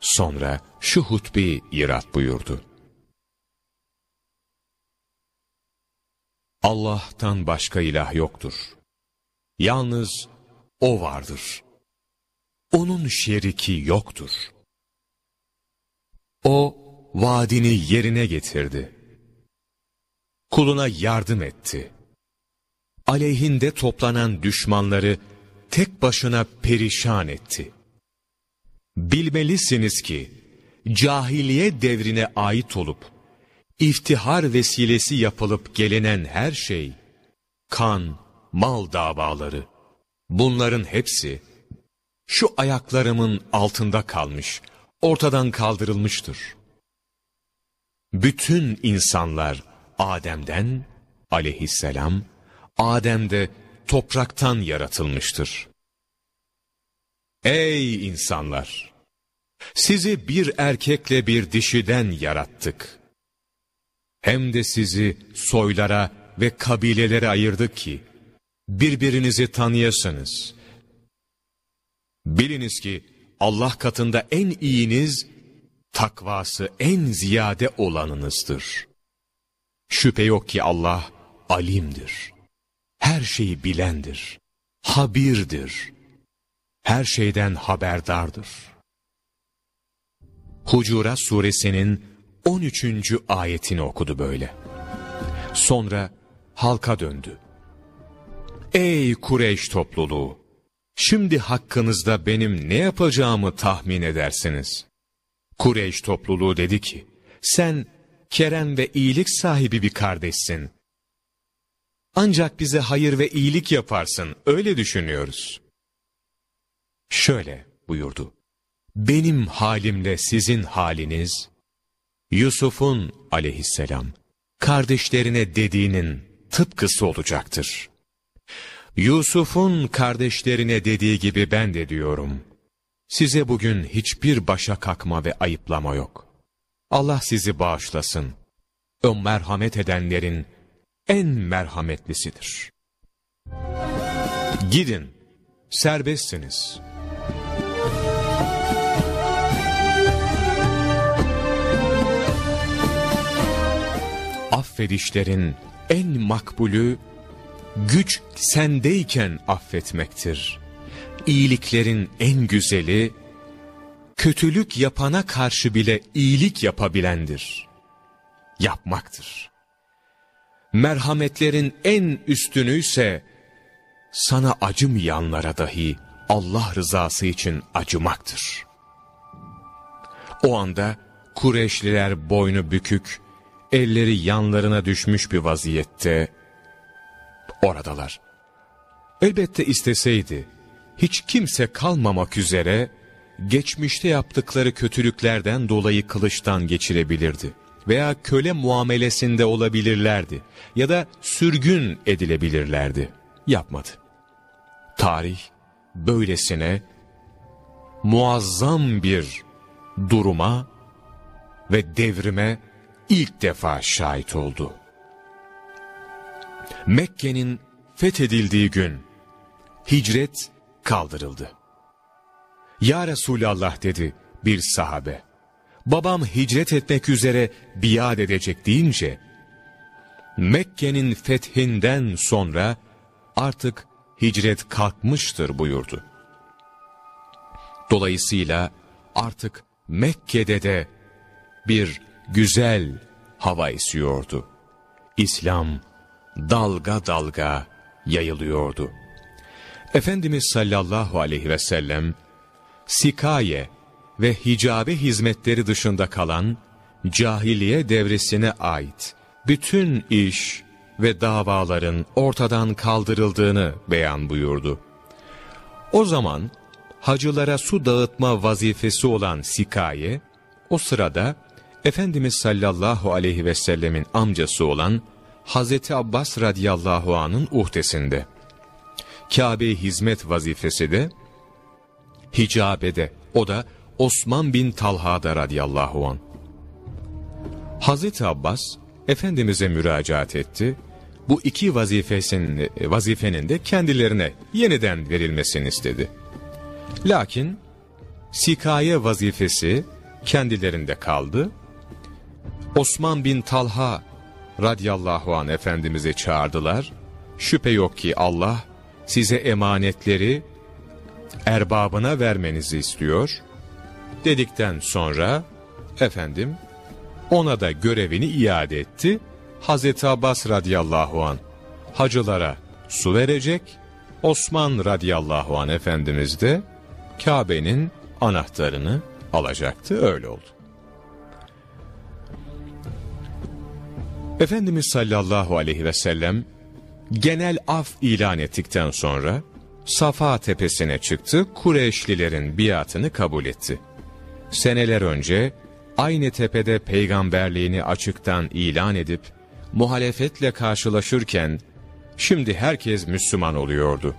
sonra şu hutbi irat buyurdu. Allah'tan başka ilah yoktur. Yalnız O vardır. Onun şeriki yoktur. O vaadini yerine getirdi. Kuluna yardım etti. Aleyhinde toplanan düşmanları tek başına perişan etti. Bilmelisiniz ki cahiliye devrine ait olup iftihar vesilesi yapılıp gelinen her şey, kan, mal davaları, bunların hepsi, şu ayaklarımın altında kalmış, ortadan kaldırılmıştır. Bütün insanlar Adem'den, aleyhisselam, Adem'de topraktan yaratılmıştır. Ey insanlar! Sizi bir erkekle bir dişiden yarattık. Hem de sizi soylara ve kabilelere ayırdık ki, birbirinizi tanıyasınız. Biliniz ki Allah katında en iyiniz, takvası en ziyade olanınızdır. Şüphe yok ki Allah alimdir. Her şeyi bilendir. Habirdir. Her şeyden haberdardır. Hucurat suresinin 13. ayetini okudu böyle. Sonra halka döndü. Ey Kureyş topluluğu! Şimdi hakkınızda benim ne yapacağımı tahmin edersiniz. Kureyş topluluğu dedi ki, sen kerem ve iyilik sahibi bir kardeşsin. Ancak bize hayır ve iyilik yaparsın, öyle düşünüyoruz. Şöyle buyurdu, benim halimle sizin haliniz, Yusuf'un aleyhisselam kardeşlerine dediğinin tıpkısı olacaktır. Yusuf'un kardeşlerine dediği gibi ben de diyorum. Size bugün hiçbir başa kakma ve ayıplama yok. Allah sizi bağışlasın. O merhamet edenlerin en merhametlisidir. Gidin, serbestsiniz. Affedişlerin en makbulü, güç sendeyken affetmektir. İyiliklerin en güzeli, kötülük yapana karşı bile iyilik yapabilendir. Yapmaktır. Merhametlerin en üstünü ise, sana acımayanlara dahi Allah rızası için acımaktır. O anda Kureyşliler boynu bükük, elleri yanlarına düşmüş bir vaziyette oradalar. Elbette isteseydi, hiç kimse kalmamak üzere, geçmişte yaptıkları kötülüklerden dolayı kılıçtan geçirebilirdi. Veya köle muamelesinde olabilirlerdi. Ya da sürgün edilebilirlerdi. Yapmadı. Tarih, böylesine muazzam bir duruma ve devrime ilk defa şahit oldu. Mekke'nin fethedildiği gün hicret kaldırıldı. Ya Resulallah dedi bir sahabe. Babam hicret etmek üzere biat edecek deyince, Mekke'nin fethinden sonra artık hicret kalkmıştır buyurdu. Dolayısıyla artık Mekke'de de bir güzel hava esiyordu. İslam dalga dalga yayılıyordu. Efendimiz sallallahu aleyhi ve sellem sikaye ve hicabe hizmetleri dışında kalan cahiliye devresine ait bütün iş ve davaların ortadan kaldırıldığını beyan buyurdu. O zaman hacılara su dağıtma vazifesi olan sikaye, o sırada Efendimiz sallallahu aleyhi ve sellemin amcası olan Hazreti Abbas radıyallahu anın uhdesinde. Kabe hizmet vazifesi de hicabede, o da Osman bin Talha'da radıyallahu an. Hazreti Abbas, Efendimiz'e müracaat etti. Bu iki vazifesinin, vazifenin de kendilerine yeniden verilmesini istedi. Lakin sikaye vazifesi kendilerinde kaldı. Osman bin Talha radıyallahu an Efendimiz'e çağırdılar. Şüphe yok ki Allah size emanetleri erbabına vermenizi istiyor. Dedikten sonra efendim ona da görevini iade etti. Hazreti Abbas radıyallahu an hacılara su verecek. Osman radıyallahu an Efendimiz de Kabe'nin anahtarını alacaktı. Öyle oldu. Efendimiz sallallahu aleyhi ve sellem genel af ilan ettikten sonra Safa tepesine çıktı, Kureyşlilerin biatını kabul etti. Seneler önce aynı tepede peygamberliğini açıktan ilan edip muhalefetle karşılaşırken şimdi herkes Müslüman oluyordu.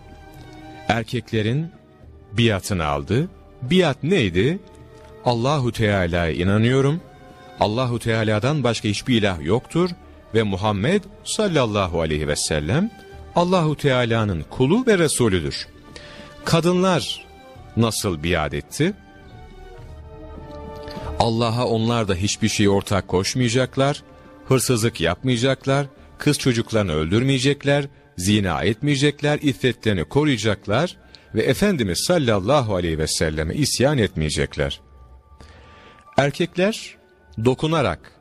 Erkeklerin biatını aldı. Biat neydi? Allahu Teala'ya inanıyorum. Allahu Teala'dan başka hiçbir ilah yoktur ve Muhammed sallallahu aleyhi ve sellem Allahu Teala'nın kulu ve Resulüdür. Kadınlar nasıl biat etti? Allah'a onlar da hiçbir şey ortak koşmayacaklar, hırsızlık yapmayacaklar, kız çocuklarını öldürmeyecekler, zina etmeyecekler, iffetlerini koruyacaklar ve Efendimiz sallallahu aleyhi ve selleme isyan etmeyecekler. Erkekler dokunarak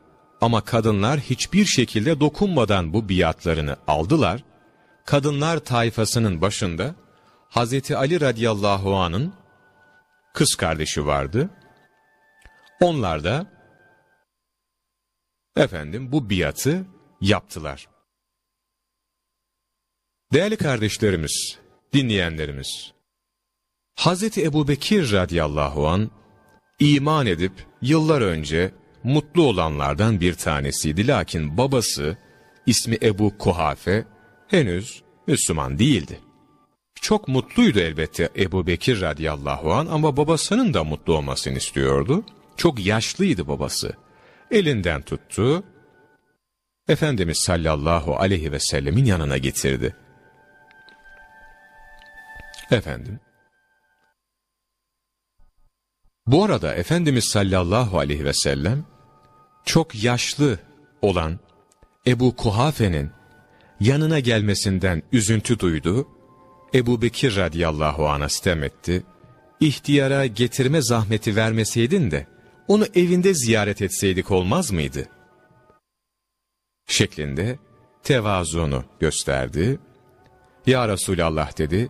ama kadınlar hiçbir şekilde dokunmadan bu biatlarını aldılar. Kadınlar tayfasının başında Hazreti Ali radıyallahu anın kız kardeşi vardı. Onlar da efendim bu biatı yaptılar. Değerli kardeşlerimiz, dinleyenlerimiz, Hazreti Ebu Bekir radıyallahu an iman edip yıllar önce mutlu olanlardan bir tanesiydi. Lakin babası ismi Ebu Kuhafe henüz Müslüman değildi. Çok mutluydu elbette Ebu Bekir radıyallahu an ama babasının da mutlu olmasını istiyordu. Çok yaşlıydı babası. Elinden tuttu. Efendimiz sallallahu aleyhi ve sellemin yanına getirdi. Efendim. Bu arada Efendimiz sallallahu aleyhi ve sellem çok yaşlı olan Ebu Kuhafe'nin yanına gelmesinden üzüntü duydu. Ebu Bekir radıyallahu anh'a sitem etti. İhtiyara getirme zahmeti vermeseydin de onu evinde ziyaret etseydik olmaz mıydı? Şeklinde tevazuunu gösterdi. Ya Resulallah dedi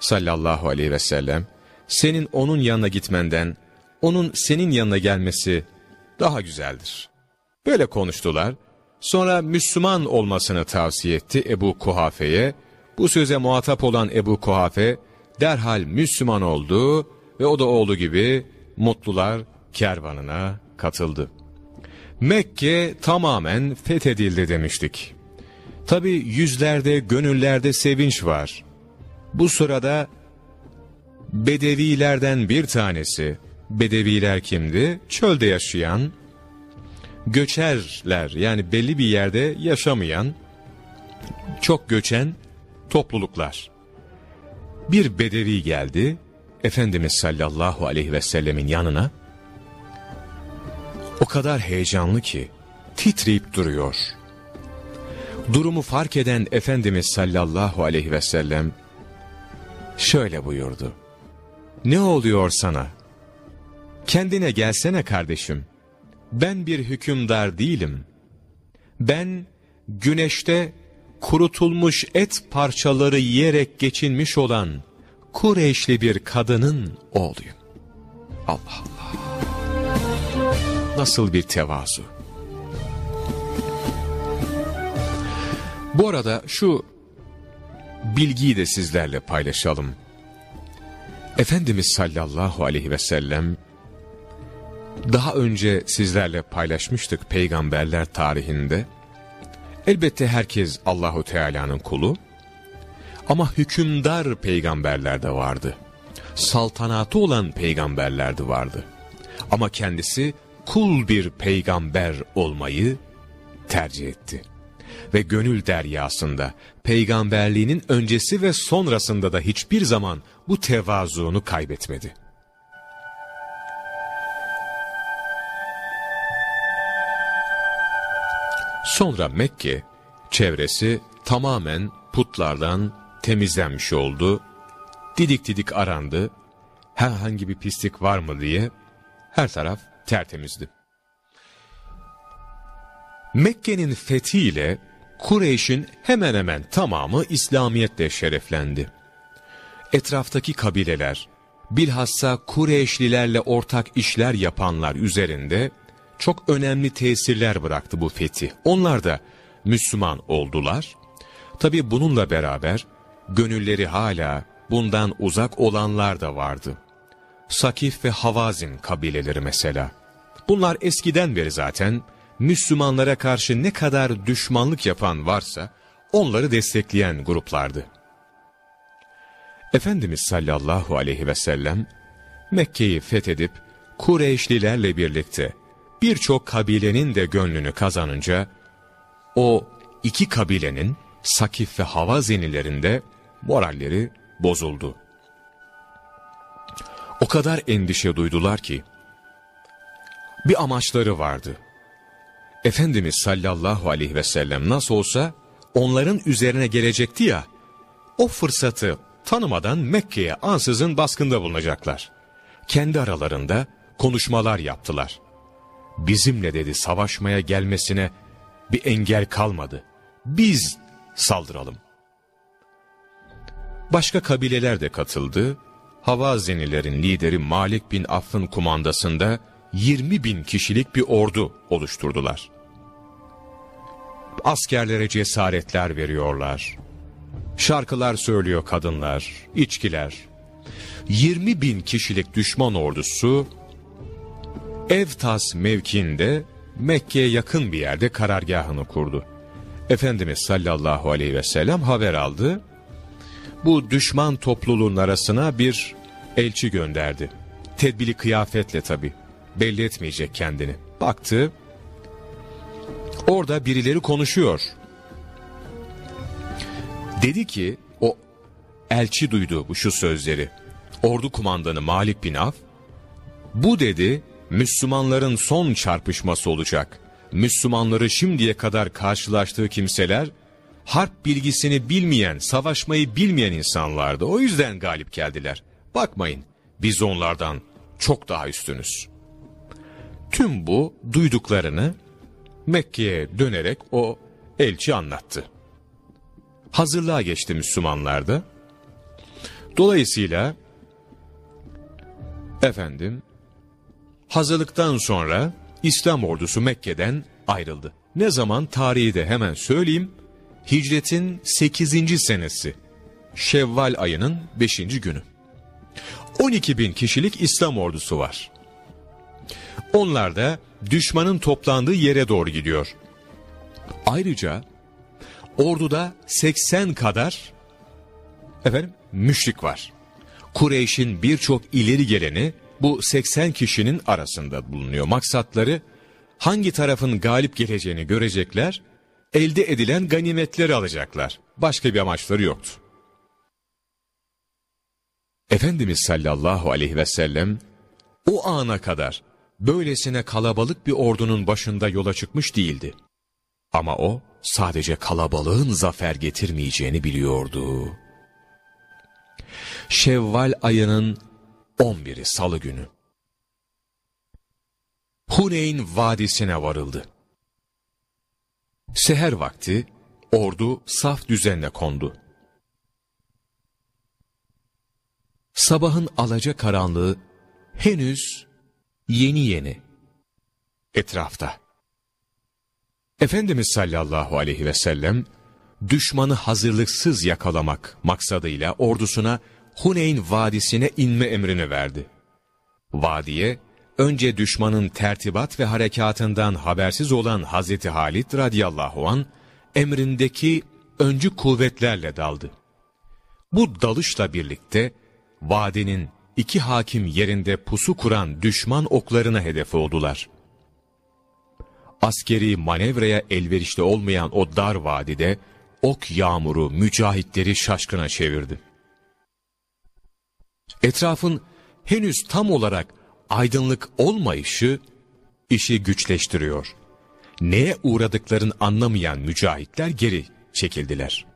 sallallahu aleyhi ve sellem senin onun yanına gitmenden onun senin yanına gelmesi daha güzeldir. Böyle konuştular. Sonra Müslüman olmasını tavsiye etti Ebu Kuhafe'ye. Bu söze muhatap olan Ebu Kuhafe derhal Müslüman oldu ve o da oğlu gibi mutlular kervanına katıldı. Mekke tamamen fethedildi demiştik. Tabi yüzlerde, gönüllerde sevinç var. Bu sırada Bedevilerden bir tanesi, Bedeviler kimdi? Çölde yaşayan, göçerler yani belli bir yerde yaşamayan, çok göçen topluluklar. Bir bedevi geldi, Efendimiz sallallahu aleyhi ve sellemin yanına, o kadar heyecanlı ki, titreyip duruyor. Durumu fark eden Efendimiz sallallahu aleyhi ve sellem, şöyle buyurdu. Ne oluyor sana? Kendine gelsene kardeşim. Ben bir hükümdar değilim. Ben güneşte kurutulmuş et parçaları yiyerek geçinmiş olan Kureyşli bir kadının oğluyum. Allah Allah. Nasıl bir tevazu. Bu arada şu bilgiyi de sizlerle paylaşalım. Efendimiz sallallahu aleyhi ve sellem daha önce sizlerle paylaşmıştık peygamberler tarihinde. Elbette herkes Allahu Teala'nın kulu ama hükümdar peygamberler de vardı. Saltanatı olan peygamberler de vardı. Ama kendisi kul bir peygamber olmayı tercih etti. Ve gönül deryasında peygamberliğinin öncesi ve sonrasında da hiçbir zaman bu tevazuunu kaybetmedi. Sonra Mekke çevresi tamamen putlardan temizlenmiş oldu. Didik didik arandı. Herhangi bir pislik var mı diye her taraf tertemizdi. Mekke'nin fethiyle Kureyş'in hemen hemen tamamı İslamiyetle şereflendi. Etraftaki kabileler, bilhassa Kureyşlilerle ortak işler yapanlar üzerinde çok önemli tesirler bıraktı bu fetih. Onlar da Müslüman oldular. Tabi bununla beraber gönülleri hala bundan uzak olanlar da vardı. Sakif ve Havazin kabileleri mesela. Bunlar eskiden beri zaten Müslümanlara karşı ne kadar düşmanlık yapan varsa onları destekleyen gruplardı. Efendimiz sallallahu aleyhi ve sellem Mekke'yi fethedip Kureyşlilerle birlikte birçok kabilenin de gönlünü kazanınca o iki kabilenin Sakif ve Havazenilerinde moralleri bozuldu. O kadar endişe duydular ki bir amaçları vardı. Efendimiz sallallahu aleyhi ve sellem nasıl olsa onların üzerine gelecekti ya, o fırsatı tanımadan Mekke'ye ansızın baskında bulunacaklar. Kendi aralarında konuşmalar yaptılar. Bizimle dedi savaşmaya gelmesine bir engel kalmadı. Biz saldıralım. Başka kabileler de katıldı. Havazenilerin lideri Malik bin Aff'ın kumandasında 20 bin kişilik bir ordu oluşturdular. Askerlere cesaretler veriyorlar. Şarkılar söylüyor kadınlar, içkiler. 20 bin kişilik düşman ordusu Evtas mevkiinde Mekke'ye yakın bir yerde karargahını kurdu. Efendimiz sallallahu aleyhi ve sellem haber aldı. Bu düşman topluluğun arasına bir elçi gönderdi. Tedbili kıyafetle tabi. Belli etmeyecek kendini. Baktı. Orada birileri konuşuyor. Dedi ki o elçi duydu bu şu sözleri. Ordu kumandanı Malik bin Af bu dedi Müslümanların son çarpışması olacak. Müslümanları şimdiye kadar karşılaştığı kimseler harp bilgisini bilmeyen, savaşmayı bilmeyen insanlardı. O yüzden galip geldiler. Bakmayın biz onlardan çok daha üstünüz. Tüm bu duyduklarını Mekke'ye dönerek o elçi anlattı. Hazırlığa geçti Müslümanlarda. Dolayısıyla efendim hazırlıktan sonra İslam ordusu Mekke'den ayrıldı. Ne zaman tarihi de hemen söyleyeyim. Hicretin 8. senesi. Şevval ayının 5. günü. 12 bin kişilik İslam ordusu var. Onlar da düşmanın toplandığı yere doğru gidiyor. Ayrıca orduda 80 kadar efendim müşrik var. Kureyş'in birçok ileri geleni bu 80 kişinin arasında bulunuyor. Maksatları hangi tarafın galip geleceğini görecekler, elde edilen ganimetleri alacaklar. Başka bir amaçları yoktu. Efendimiz sallallahu aleyhi ve sellem o ana kadar böylesine kalabalık bir ordunun başında yola çıkmış değildi. Ama o sadece kalabalığın zafer getirmeyeceğini biliyordu. Şevval ayının 11'i salı günü. Huneyn vadisine varıldı. Seher vakti ordu saf düzenle kondu. Sabahın alaca karanlığı henüz yeni yeni etrafta. Efendimiz sallallahu aleyhi ve sellem düşmanı hazırlıksız yakalamak maksadıyla ordusuna Huneyn vadisine inme emrini verdi. Vadiye, önce düşmanın tertibat ve harekatından habersiz olan Hazreti Halid radıyallahu an emrindeki öncü kuvvetlerle daldı. Bu dalışla birlikte vadinin iki hakim yerinde pusu kuran düşman oklarına hedef oldular. Askeri manevraya elverişli olmayan o dar vadide ok yağmuru mücahitleri şaşkına çevirdi. Etrafın henüz tam olarak aydınlık olmayışı işi güçleştiriyor. Neye uğradıklarını anlamayan mücahitler geri çekildiler.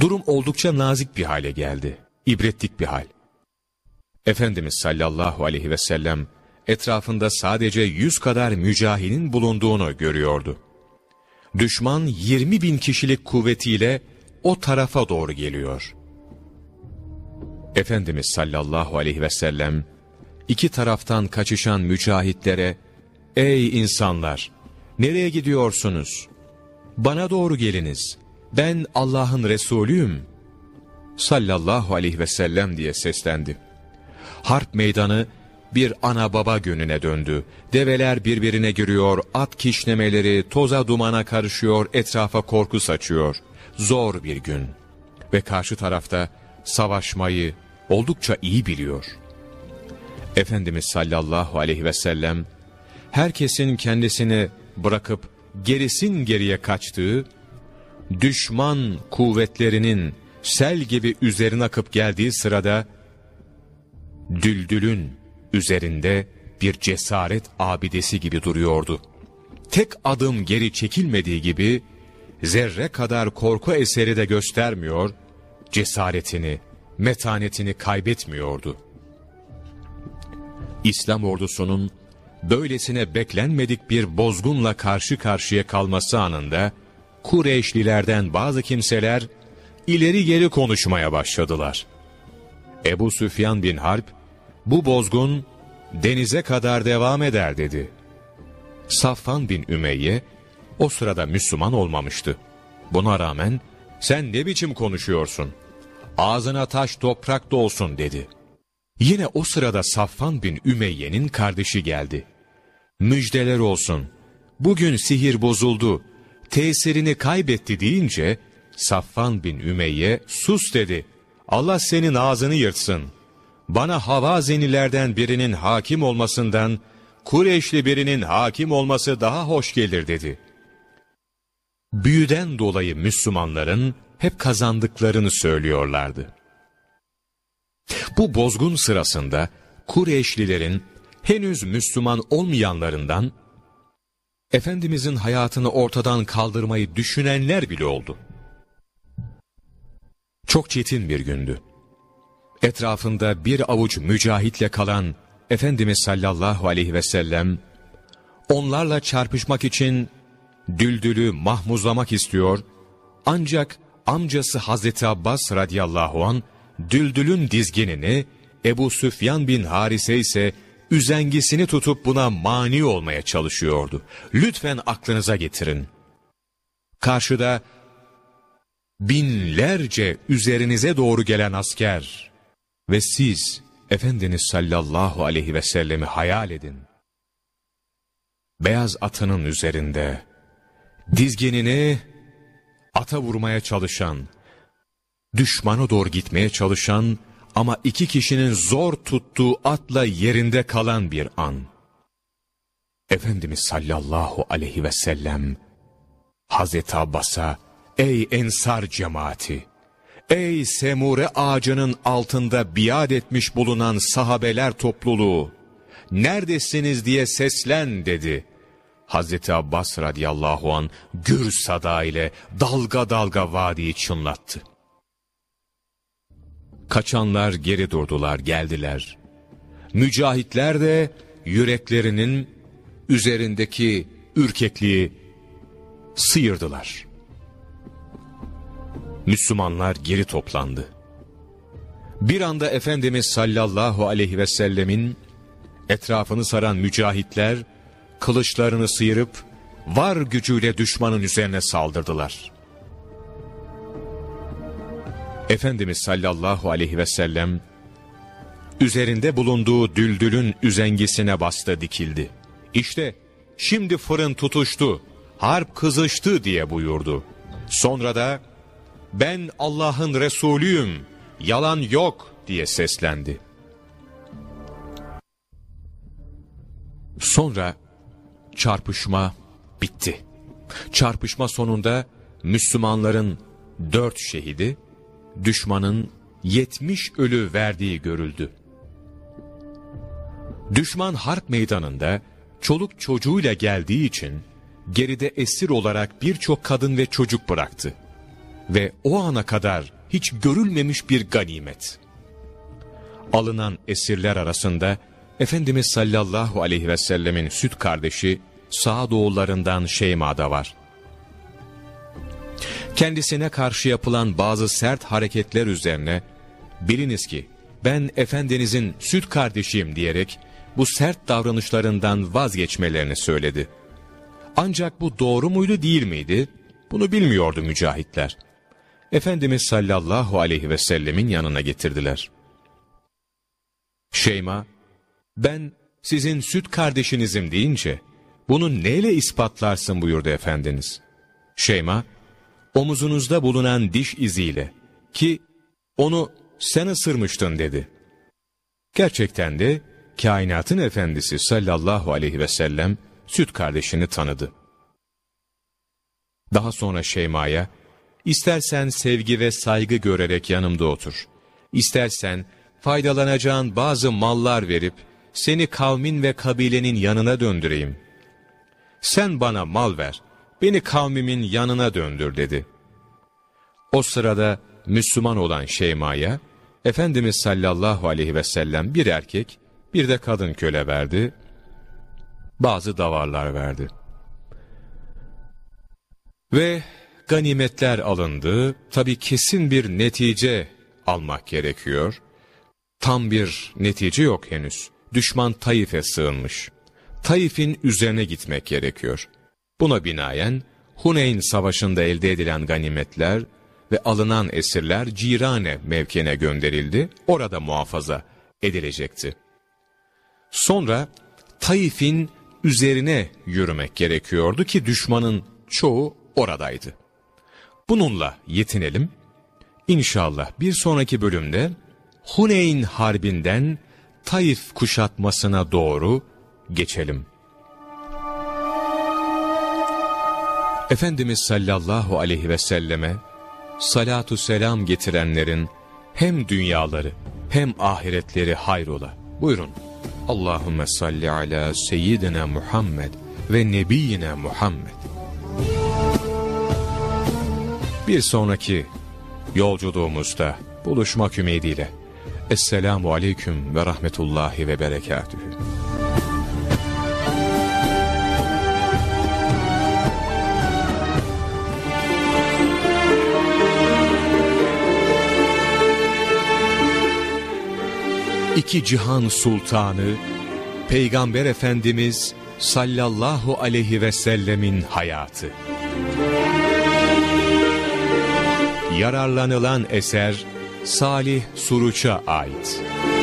Durum oldukça nazik bir hale geldi. İbretlik bir hal. Efendimiz sallallahu aleyhi ve sellem etrafında sadece yüz kadar mücahinin bulunduğunu görüyordu. Düşman 20 bin kişilik kuvvetiyle o tarafa doğru geliyor. Efendimiz sallallahu aleyhi ve sellem iki taraftan kaçışan mücahitlere ''Ey insanlar! Nereye gidiyorsunuz? Bana doğru geliniz. Ben Allah'ın Resulüyüm.'' sallallahu aleyhi ve sellem diye seslendi. Harp meydanı bir ana baba gününe döndü. Develer birbirine giriyor, at kişnemeleri toza dumana karışıyor, etrafa korku saçıyor. Zor bir gün. Ve karşı tarafta savaşmayı oldukça iyi biliyor. Efendimiz sallallahu aleyhi ve sellem, herkesin kendisini bırakıp gerisin geriye kaçtığı, düşman kuvvetlerinin sel gibi üzerine akıp geldiği sırada, düldülün üzerinde bir cesaret abidesi gibi duruyordu. Tek adım geri çekilmediği gibi, zerre kadar korku eseri de göstermiyor, cesaretini, metanetini kaybetmiyordu. İslam ordusunun böylesine beklenmedik bir bozgunla karşı karşıya kalması anında, Kureyşlilerden bazı kimseler ileri geri konuşmaya başladılar. Ebu Süfyan bin Harp, bu bozgun denize kadar devam eder dedi. Safvan bin Ümeyye, o sırada Müslüman olmamıştı. Buna rağmen, sen ne biçim konuşuyorsun? ağzına taş toprak dolsun dedi. Yine o sırada Safvan bin Ümeyye'nin kardeşi geldi. Müjdeler olsun. Bugün sihir bozuldu. Tesirini kaybetti deyince Safvan bin Ümeyye sus dedi. Allah senin ağzını yırtsın. Bana Havazenilerden birinin hakim olmasından Kureyşli birinin hakim olması daha hoş gelir dedi. Büyüden dolayı Müslümanların hep kazandıklarını söylüyorlardı. Bu bozgun sırasında Kureyşlilerin henüz Müslüman olmayanlarından Efendimizin hayatını ortadan kaldırmayı düşünenler bile oldu. Çok çetin bir gündü. Etrafında bir avuç mücahitle kalan Efendimiz sallallahu aleyhi ve sellem onlarla çarpışmak için Düldül'ü mahmuzlamak istiyor ancak amcası Hazreti Abbas radıyallahu an Düldül'ün dizginini Ebu Süfyan bin Harise ise üzengisini tutup buna mani olmaya çalışıyordu. Lütfen aklınıza getirin. Karşıda binlerce üzerinize doğru gelen asker ve siz Efendiniz sallallahu aleyhi ve sellemi hayal edin. Beyaz atının üzerinde dizginini ata vurmaya çalışan, düşmana doğru gitmeye çalışan ama iki kişinin zor tuttuğu atla yerinde kalan bir an. Efendimiz sallallahu aleyhi ve sellem Hazreti Abbas'a ey ensar cemaati ey semure ağacının altında biat etmiş bulunan sahabeler topluluğu neredesiniz diye seslen dedi. Hazreti Abbas radıyallahu an gür sada ile dalga dalga vadiyi çınlattı. Kaçanlar geri durdular, geldiler. Mücahitler de yüreklerinin üzerindeki ürkekliği sıyırdılar. Müslümanlar geri toplandı. Bir anda Efendimiz sallallahu aleyhi ve sellemin etrafını saran mücahitler kılıçlarını sıyırıp var gücüyle düşmanın üzerine saldırdılar. Efendimiz sallallahu aleyhi ve sellem üzerinde bulunduğu düldülün üzengisine bastı dikildi. İşte şimdi fırın tutuştu, harp kızıştı diye buyurdu. Sonra da ben Allah'ın Resulüyüm, yalan yok diye seslendi. Sonra çarpışma bitti. Çarpışma sonunda Müslümanların dört şehidi, düşmanın yetmiş ölü verdiği görüldü. Düşman harp meydanında çoluk çocuğuyla geldiği için geride esir olarak birçok kadın ve çocuk bıraktı. Ve o ana kadar hiç görülmemiş bir ganimet. Alınan esirler arasında Efendimiz sallallahu aleyhi ve sellemin süt kardeşi Sağdoğullarından Şeyma da var. Kendisine karşı yapılan bazı sert hareketler üzerine biliniz ki ben Efendinizin süt kardeşiyim diyerek bu sert davranışlarından vazgeçmelerini söyledi. Ancak bu doğru muydu değil miydi? Bunu bilmiyordu mücahitler. Efendimiz sallallahu aleyhi ve sellemin yanına getirdiler. Şeyma, ben sizin süt kardeşinizim deyince, bunu neyle ispatlarsın buyurdu Efendiniz. Şeyma, omuzunuzda bulunan diş iziyle ki onu sen ısırmıştın dedi. Gerçekten de kainatın efendisi sallallahu aleyhi ve sellem süt kardeşini tanıdı. Daha sonra Şeyma'ya, istersen sevgi ve saygı görerek yanımda otur. İstersen faydalanacağın bazı mallar verip seni kavmin ve kabilenin yanına döndüreyim. Sen bana mal ver, beni kavmimin yanına döndür dedi. O sırada Müslüman olan Şeyma'ya, Efendimiz sallallahu aleyhi ve sellem bir erkek, bir de kadın köle verdi, bazı davarlar verdi. Ve ganimetler alındı, tabi kesin bir netice almak gerekiyor. Tam bir netice yok henüz. Düşman Taif'e sığınmış. Taif'in üzerine gitmek gerekiyor. Buna binaen Huneyn Savaşı'nda elde edilen ganimetler ve alınan esirler Cirane mevkine gönderildi, orada muhafaza edilecekti. Sonra Taif'in üzerine yürümek gerekiyordu ki düşmanın çoğu oradaydı. Bununla yetinelim. İnşallah bir sonraki bölümde Huneyn Harbi'nden Taif kuşatmasına doğru geçelim. Efendimiz sallallahu aleyhi ve selleme salatu selam getirenlerin hem dünyaları hem ahiretleri hayrola. Buyurun. Allahümme salli ala seyyidina Muhammed ve nebiyyina Muhammed. Bir sonraki yolculuğumuzda buluşmak ümidiyle. Esselamu aleyküm ve rahmetullahi ve berekatühü. İki cihan sultanı, Peygamber Efendimiz sallallahu aleyhi ve sellemin hayatı. Yararlanılan eser Salih Suruç'a ait.